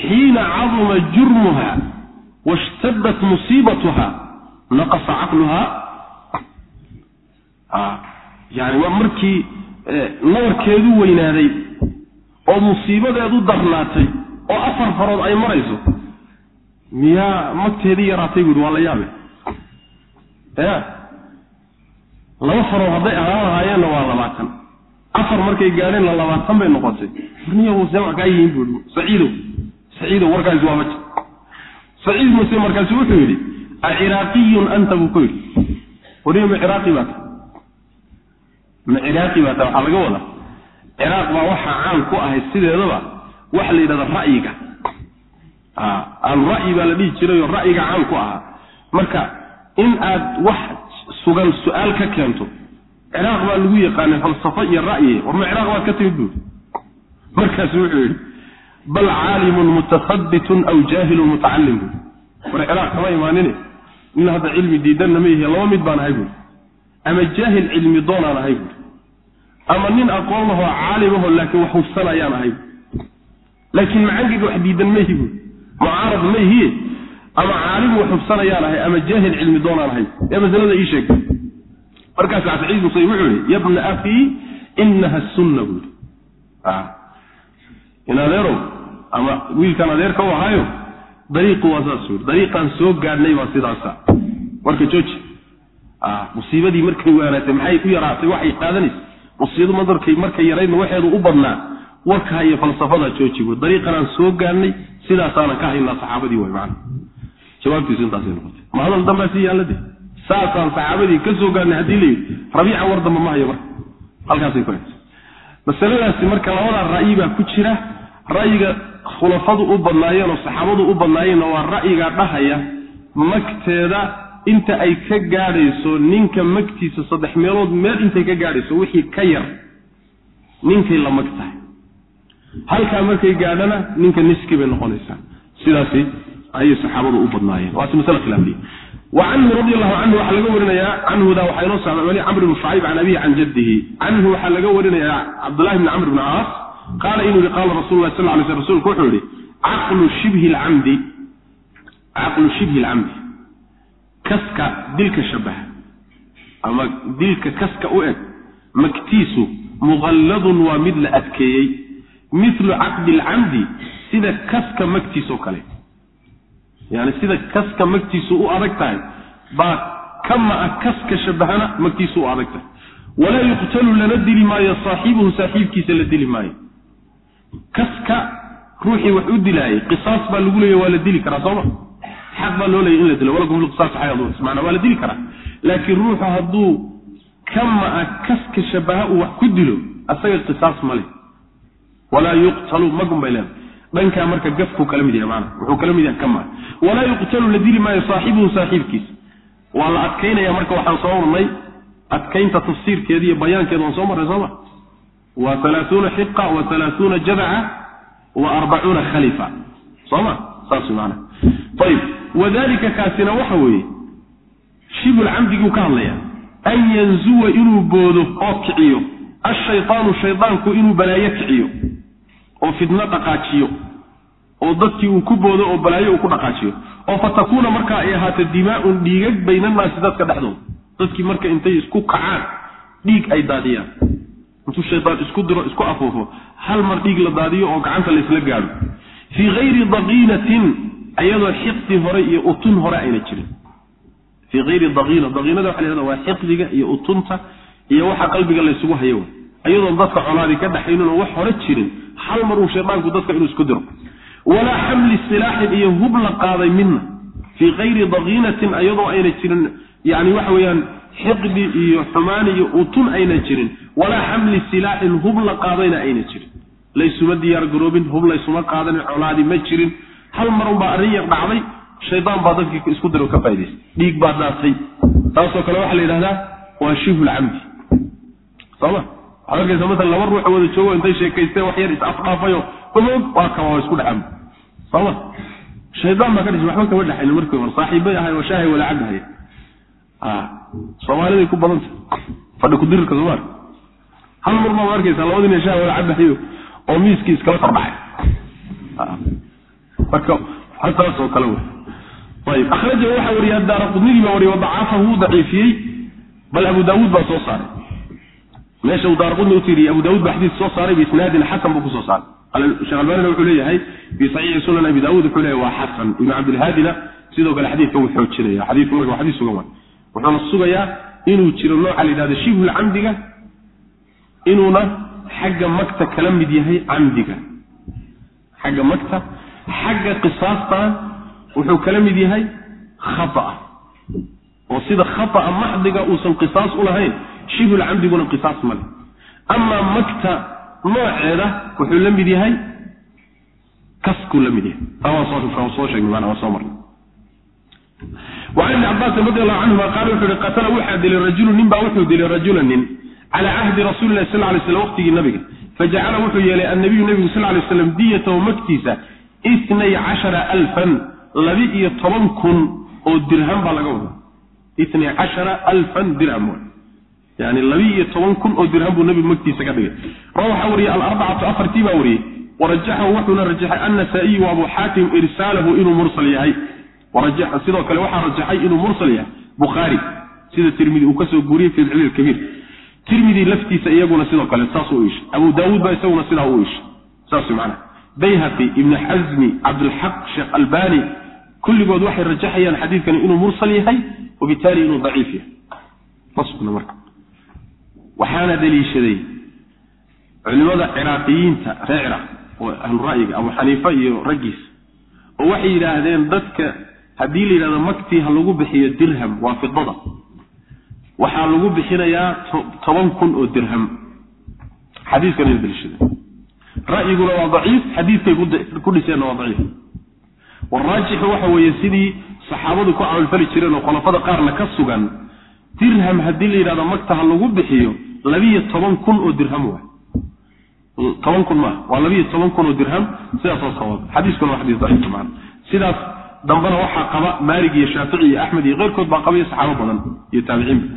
xiina caduma jurmuha washtadat musiibatuha naqasa caqluha yani waa markii nabarkeedu weynaaday oo musiibadeedu darnaatay oo afar farood ay marayso. Miyaa magteedii yaraatay bu yidhi waa la yaabe ya laba farood hadday ahaan lahaayeenna waa labaatan. Afar markay gaadheen la labaatan bay noqotay. Warniya muse wax kaa yihiin bu i saciidow saciidow warkaasi waa maja saciid muse markaasu wuxuu yidhi aciraaqiyun anta buu ku yidhi. Warniya ma ciraaqi baa ta ma ciraaqi baa ta waxaa laga wadaa. Ciraaq baa waxaa caan ku ahayd sideedaba waxa la yidhahda ra'yiga. Alra'yi baa la dhihi jirayoo ra'yiga caan ku ahaa. Marka in aad wax sugan su'aal ka keento ciraaq baa lagu yaqaanay falsafo iyo ra'yi. War ma ciraaq baad ka timid buuri markaasu wuxuu yidhi bal caalimun mutahabbitun aw jaahilun mutacalim war ciraaq kama imaanin nin hadda cilmi diidanna ma yihi laba mid baan ahay buuri ama jaahil cilmi doonaan ahay buuri ama nin aqoon lahoo caalimahoo laakiin wax hubsanayaan ahay laakiin macangiga wax diidan ma buuri mucaarad ma ama caalim wax hubsanayaan ahay ama jaahil cilmi doonaan ahay ee masalada ii sheegtay markaasaa saciid musay wuxuu yihi yabna afii inaha sunna buuri in adeerow ama wiilkan adeerka u ahaayo dariiqu waa saas buuri dariiqaan soo gaadhnay baa sidaasa marka jooji musiibadii markay waanaatay maxay u yaraatay waxay qaadanaysa. Musiibadu madarkay markay yaraydna waxeedu u badnaa. Warkaa iyo falsafada jooji buuri dariiqanaan soo gaadhnay sidaasaanan ka haynaa saxaabadii way macana jawaabtiisu intaasay noqotay. Ma hadal yaalla de saasaan saxaabadii ka gaadhnay haddii la yidhi. Rabiica war damba ma hayo marka. Halkaasay ku masaladaasi marka labadaa ra'yi baa ku jira. Ra'yiga khulafadu u badnaayeen oo saxaabadu u badnaayeenna waa ra'yiga dhahaya magteeda inta ay ka gaadhayso ninka magtiisa saddex meelood meel intay ka gaadhayso wixii ka yar ninkay la mag tahay. Halkaa markay gaadhana ninka niski bay noqonaysaa sidaasi ayay saxaabadu u badnaayeen. Waase masale khilaafiya wa canhu radi allahu canhu waxaa laga warinayaa canhuda waxaa inoo socda camr bn shucayb can abihi can jaddihi. Canhu waxaa laga warinayaa cabdullahi bni camr bni caas qaala inuu yihi qaala rasul lah sal lay sl rsulku wuxuu yihi caqlu shibhi lcamdi caqlu shibhi lcamdi kaska dilka shabaha. Ama dilka kaska u eg. Magtiisu muqalladun waa mid la adkeeyey. Milu caqdi alcamdi sida kaska magtiisoo kale. Yani sida kaska magtiisu u adag tahay baa kama ah kaska shabahana magtiisu u adag tahay. Walaa yuqtalu lana dili maayo saaxibuhu saaxiibkiisa la dili maayo kaska ruuxii wax u dilaayay qisaas baa lagu leeya waa la dili karaa sooma xaq baa loo leeyay in la dilo xayadusmaana waa la dili karaa. Laakiin ruuxu hadduu kama ah kaska shabaha uu wax ku dilo asaga qisaas ma leh. Walaa yuqtalu magun bay leedahay. Dhankaa marka gafkuu kala mid yahay maana wuxuu kala mid yahay kama walaa yuqtalu la dili maayo saaxibuhu saaxiibkiisa. Waa la adkaynaya marka waxaan soo marnay adkaynta tafsiirkeeda iyo bayaankeeda waan soo marnay sooma wa alaauuna xiqa wa alaauuna jadaca wa arbacuuna khalifa. Sooma? Saas maana. Ayib wadalika kaasina waxa weeye shibul camdiguu ka hadlaya an yanzuwa inuu boodo oo kiciyo. Ashaydaanu shaydaanku inuu balaayo kiciyo. Oo fidno dhaqaajiyo. Oo dadkii uu ku boodo oo balaayo uu ku dhaqaajiyo. Oo fa takuuna markaa ay ahaato dimaa'un dhiigag baynannaasi dadka dhexdooda. Dadkii marka intay isku kacaan dhiig ay daadiyaan intuu shaydaan isku diro isku afuufo. Hal mar dhiig la daadiyo oo gacanta laysla gaadho. Fii hayri daqiinatin iyadoo xiqdi hore iyo utun hore ayna jirin. Fii hayri daqiina daqiinada waxa la yhahda waa xiqdiga iyo utunta iyo waxa qalbiga laysugu hayo. Iyadoon dadka colaadi ka dhaxaynin oo wax hore jirin hal mar uu shaydaanku dadka inuu isku diro. Walaa xamli silaaxin iyo hub la qaaday midna fii kayri daqiinatin iyadoo ayna jirin yani waxa weeyaan xiqdi iyo xumaan iyo utun ayna jirin. Walaa xamli silaaxin hub la qaadayna ayna jirin. Laysuma diyaar garoobin hub laysuma qaadanin colaadi ma jirin. Hal mar unbaa arrin yar dhacday shaydaan baa dadkii isku diro ka faa'idaystay dhiig baa daatay taasoo kale waxaa la yidhahdaa waa shibhul camdi. Sooma waxaad arkaysa maala laba ruuxa wada joogo intay sheekaysteen wax yar is-afdhaafayo oog waa kaba waa isku dhexam sooma shaydaan baa ka dhashay waxba kama dhexaynin markii hore. Saaxiibay ahay oo shaahay wala cabahaya soomaaliday ku badanta fadhi kudirirka soomaali hal mar baad arkaysaa labadii nin shaahay wala cabahayo oo miiskii iskala kordhacay marka taas oo kale wey ayib. Akhrajahu waxaa wariya daara qudnigii baa wariya wadacaafahu daciifiyey bal abu daawuud baa soo saaray. Meesha uu daarqudni u tiiriyey abu daawud baa xadiis soo saaray biisnaadin xasan buu ku soo saaray. Sheekh albanina wuxuu leeyahay fi saxiixi sunan abi daawud wuxuu leeyahay waa xasan. Ibnu cabdilhaadina sidoo kale xadiidka wuu xoojinaya xadiidku marka waa xadiis sugan waay wuxuuna sugayaa inuu jiro nooca la yidhahdo shibhul inuuna xagga magta kala mid yahay camdiga. Xagga magta xagga qisaastana wuxuu kala mid yahay khata'a oo sida khata'a maxdiga uusan qisaas u lahayn shibhul camdiguna qisaas male amaa magta nooceeda wuxuu la mid yahay kaskuu la mid yahay. Soo sheegnay maana waan soo marnay wacan ibni cabbaasin radi allahu canhuma qaala wuxuu yihi qatala waxaa dilay rajulu nin baa wuxuu dilay rajula nin calaa cahdi rasuulilahi sal lay slam waqtigii nabiga fajacala wuxuu yeelay annabiyu nebigu sal lay slam diyatahu magtiisa itnay cashara alfan laba iyo toban kun oo dirham baa laga wadaa itnay cashara alfan dirham yani laba iyo toban kun oo dirham buu nebigu magtiisa ka dhigay rawaxa wariyey alarbacatu afartii baa wariyey warajaxahu wuxuuna rajaxay annasaa'iyu abuu xaakim irsaalahu inuu mursal yahay warajaxa sidoo kale waxaa rajaxay inuu mursal yahay bukhaari sida tirmidi uu ka soo guuriyey fi cilil kabiir tirmidi laftiisa iyaguna sidoo kale saas u iishay abu daawuud baa isaguna sidaa u iishay saas macnaha bayhaqi ibnu xasmi cabdilxaq sheekh albani kulligood waxay rajaxayaan xadiidkani inuu mursal yahay wabittaali inuu daciif yahay. Waxaana daliishaday culimada ciraaqiyiinta reer ciraaq oo ahlu ra'yiga abu xaniifa iyo raggiisa oo waxay yidhaahdeen dadka haddii la yidhahdo maktii ha lagu bixiyo dirham waa fidada waxaa lagu bixinayaa toban kun oo dirham. Xadiiskan ina daliishada ra'yiguna waa daciif xadiidkay ku dhiseenna waa daciif. Waraajixu waxa weeye sidii saxaabadu ku camalfali jireen oo khulafada qaarna ka sugan dirham haddii la yidhahdo magtaha lagu bixiyo labiyo toban kun oo dirham waay. Toban kun maaha waa labiyo toban kun oo dirham sidaasoo sawaab xadiiskuna waa xadiis daciif macana sidaas dambena waxaa qaba maalig iyo shaafici iyo axmed iyo keyrkood baa qabaiyo saxaabo badan iyo taabiciinba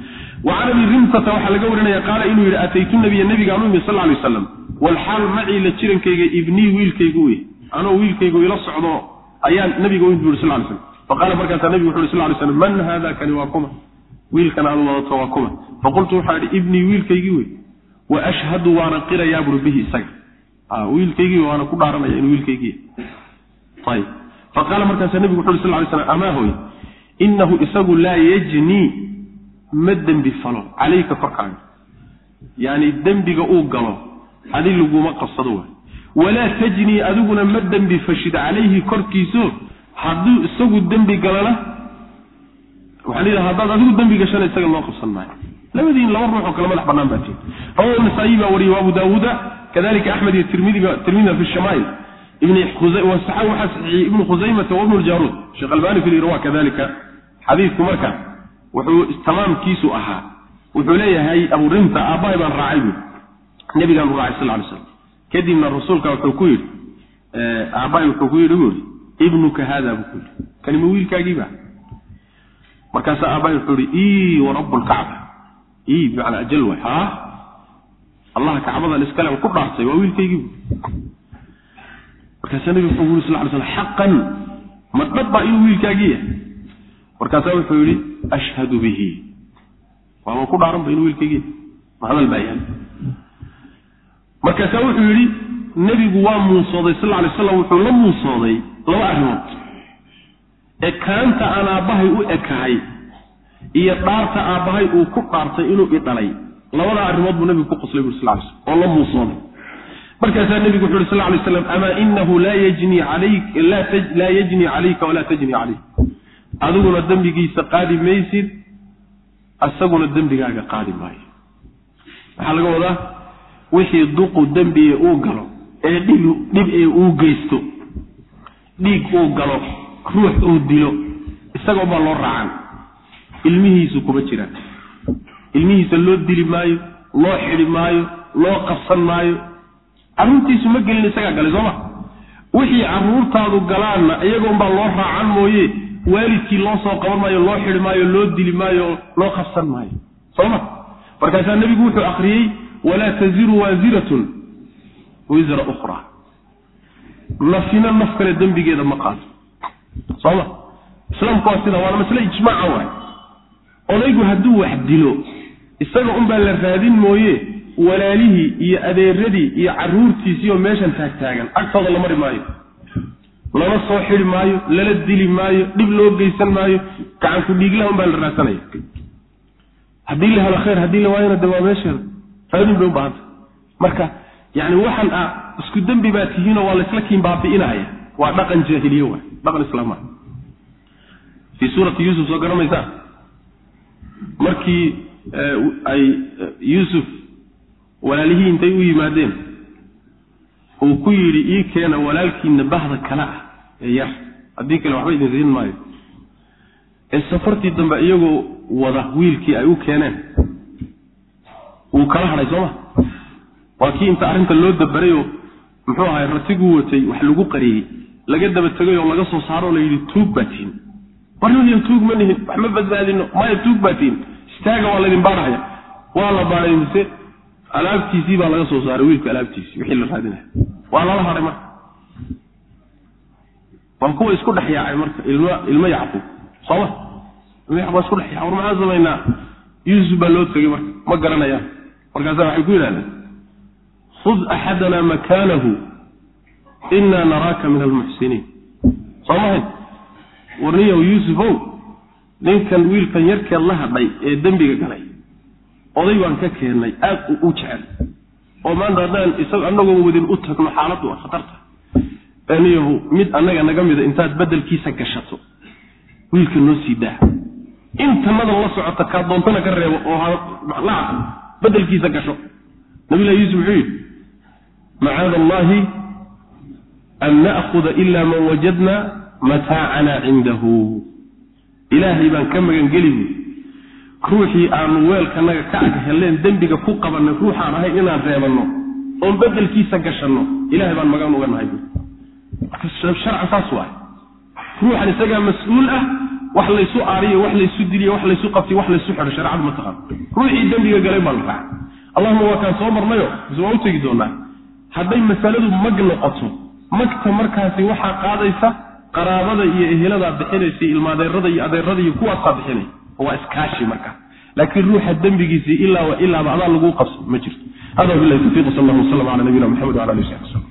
wa abi rimsata waxaa laga warinaya qaala inuu yidhi ataytu nabiya nabigaan u sal lay waslam walxaal macii la jirankayga ibnii wiilkaygu wey. Anoo wiilkaygu ila socdo ayaan nabiga u imi bu sal lay slam faqaala markaasaa nabigu wuxu uri sal lay slam man haada kani waa kuma. Wiilkan aad wadato waa kuma. Faqultu waxaa idhi ibnii wiilkaygii wey. Wa ashhadu waana qirayaa buri bihi isaga. Wiilkaygii waana ku dhaaranaya inuu wiilkaygii ayb faqaala markaasaa nabigu wuxu uri sal lay slam amaa hoy inahu isagu laa yajnii ma dembi falo calayka korkaaga. Yacni dembiga uu galo adi laguma qabsado waay. Walaa tajnii adiguna ma dembi fashid calayhi korkiiso hadduu isagu dembi galana waxaa la yidhaha haddaad adigu dembi gashana isaga loo qabsan maayo. Labadiin laba ruux kale madax bannaan baa tiin rawahu nasaa'iyi baa wariyey wa daawuuda kadalika axmed iyo tirmidiga tirmidina fi shamaa'il ibnu khusaymata wa ibnu ljaruud sheekh albani fi lirwa kadalika xadiidku marka wuxuu tamaamkiisu ahaa. Wuxuu leeyahay aburinta aabbahay baan raacay buui nebigaanu raacay sal lay slam kadibna rasuulka wuxuu ku yidhi aabbahay wuxuu ku yidhi buui ibnuka haada buu ku yidhi. Kani ma wiilkaagiiba markaasaa aabbahay wuxuu yihi ii warabu lkacba ii bimacnaa ajal waay. Haa allaha kacbadan iskale ku dhaartay waa wiilkaygii bu markaasaa nebigu wuxuu yuri sal ly slam xaqan ma dhab baa inuu wiilkaagii yahay? Markaasaa wuxuu yidhi ashhadu bihi. Waama ku dhaaranba inuu wiilkaygii yahay. Ma hadal baa yahay. Markaasaa wuxuu yidhi nebigu waa muusooday sal lay slam wuxuu la muusooday laba arrimood. Ekaanta aan aabbahay u ekahay iyo dhaarta aabbahay uu ku dhaartay inuu i dhalay. Labadaa arrimood buu nebigu ku qoslay buri sal ly slm oo la muusooday markaasaa nebigu wuxu uhi sal lay slam amaa inahu laa yajnii laa yajnii calayka walaa tajnii calayk. Adiguna dembigiisa qaadi maysid isaguna dembigaaga qaadi maayo. Maxaa laga wadaa wixii duqu dembiye uu galo ee dhib dhib ee uu geysto dhiig uu galo ruux uu dilo isaga unbaa loo raacan ilmihiisu kuma jiraan. Ilmihiisa loo dili maayo loo xidi maayo loo qabsan maayo carruurtiisu ma gelin isagaa galay sooma wixii carruurtaadu galaanna iyagoonbaa loo raacan mooye waalidkii loo soo qaban maayo loo xidi maayo loo dili maayo loo qabsan maayo. Sooma markaasaa nebigu wuxuu akriyey walaa taziru waasiratun wisra ukhra. Nafina naf kale dembigeeda ma qaado sooma islaamku waa sida waana masle ijmaaca waay. Odaygu hadduu wax dilo isaga unbaa la raadin mooye walaalihii iyo adeeradii iyo carruurtiisii oo meeshan taagtaagan. Agtooda la mari maayo. Lama soo xidi maayo lala dili maayo dhib loo geysan maayo gacanku dhiiglaha unbaa la raadsanaya. Haddii la helo khayr haddii la waayona de waa meesheeda raadin bay u marka yani waxaan a isku dembi baa tihiinoo waa laysla kiin baabi'inaya waa dhaqan jaahiliye waay. Dhaqan islaam ah fii suurati yuusuf soo garanaysaa markii ay yuusuf walaalihii intay u yimaadeen uu ku yidhi ii keena walaalkiina bahda kale ah. Ee yar haddii kale waxba idin siin maayo. Ee safartii dambe iyagoo wada wiilkii ay u keeneen. Wuu kala hadhay sooma waa kii inta arrinta loo dabarayoo muxuu ahay ratiguu watay wax lagu qariyey laga daba tegay oo laga soo saaro oo la yidhi tuug baa tihin. Warnaniyo tuug ma nihin wax ma badbaadino maya tuug baa tihin. Istaaga waa laydin baadhaya waa la baadhay mise alaabtiisii baa laga soo saaray wiilka alaabtiisii wixii la raadinaya waa lala hadhay marka. Waa kuwa isku dhex yaacay marka ilm ilmo yacquub sooma ilmo yacquub waa isku dhex yaacay war maxaan samaynaa yuusuf baa loo tegey marka ma garanayaan markaasa waxay ku yidhahdeen khud axadana makaanahu inaa naraaka min almuxsiniin. Soo mahayn warniyow yuusufow ninkan wiilkan yarkeed la hadhay ee dembiga galay oday baan ka keennay aad u jecel. Oo maanta haddaan isaga annagoo wadin u tagno xaaladdu waa khatarta. Aniyahu mid annaga naga mida intaad beddelkiisa gashato wiilka noo sii daa. Intanadan la socota kaa doontana ka reebo oo lacab beddelkiisa gasho. Nabillahi yuusuf wuxuu yidhi macaada allaahi an na'kuda ila man wajadna mataacanaa cindahu. Ilaahay baan ka magangeli buy ruuxii aanu weelkanaga ka ag helleen dembiga ku qabannay ruuxaan ahayn inaan reebanno oon bedelkiisa gashanno ilahay baan magan uga nahay. Sharcan saas waay. Ruuxan isagaa mas'uul ah wax laysu aariyo wax laysu diliyo wax laysu qabtiyo wax laysu xidho shareecadu ma taqaan ruuxii dembiga galay baa la raaca allahuma waa kaan soo marnayo bise waa u tegi doonaa. Hadday masaladu mag noqoto magta markaasi waxaa qaadaysa qaraabada iyo eheladaa bixinaysa ilmaadeerada iyo adeerada iyo kuwaasaa bixinay waa iskaashi markaa laakiin ruuxa dembigiisii ilaa ilaaba adaa lagu qabso ma jirto. Hada bilahi tawfiiq sal allah waslam ala nabiyina maxamed wala ali w sabi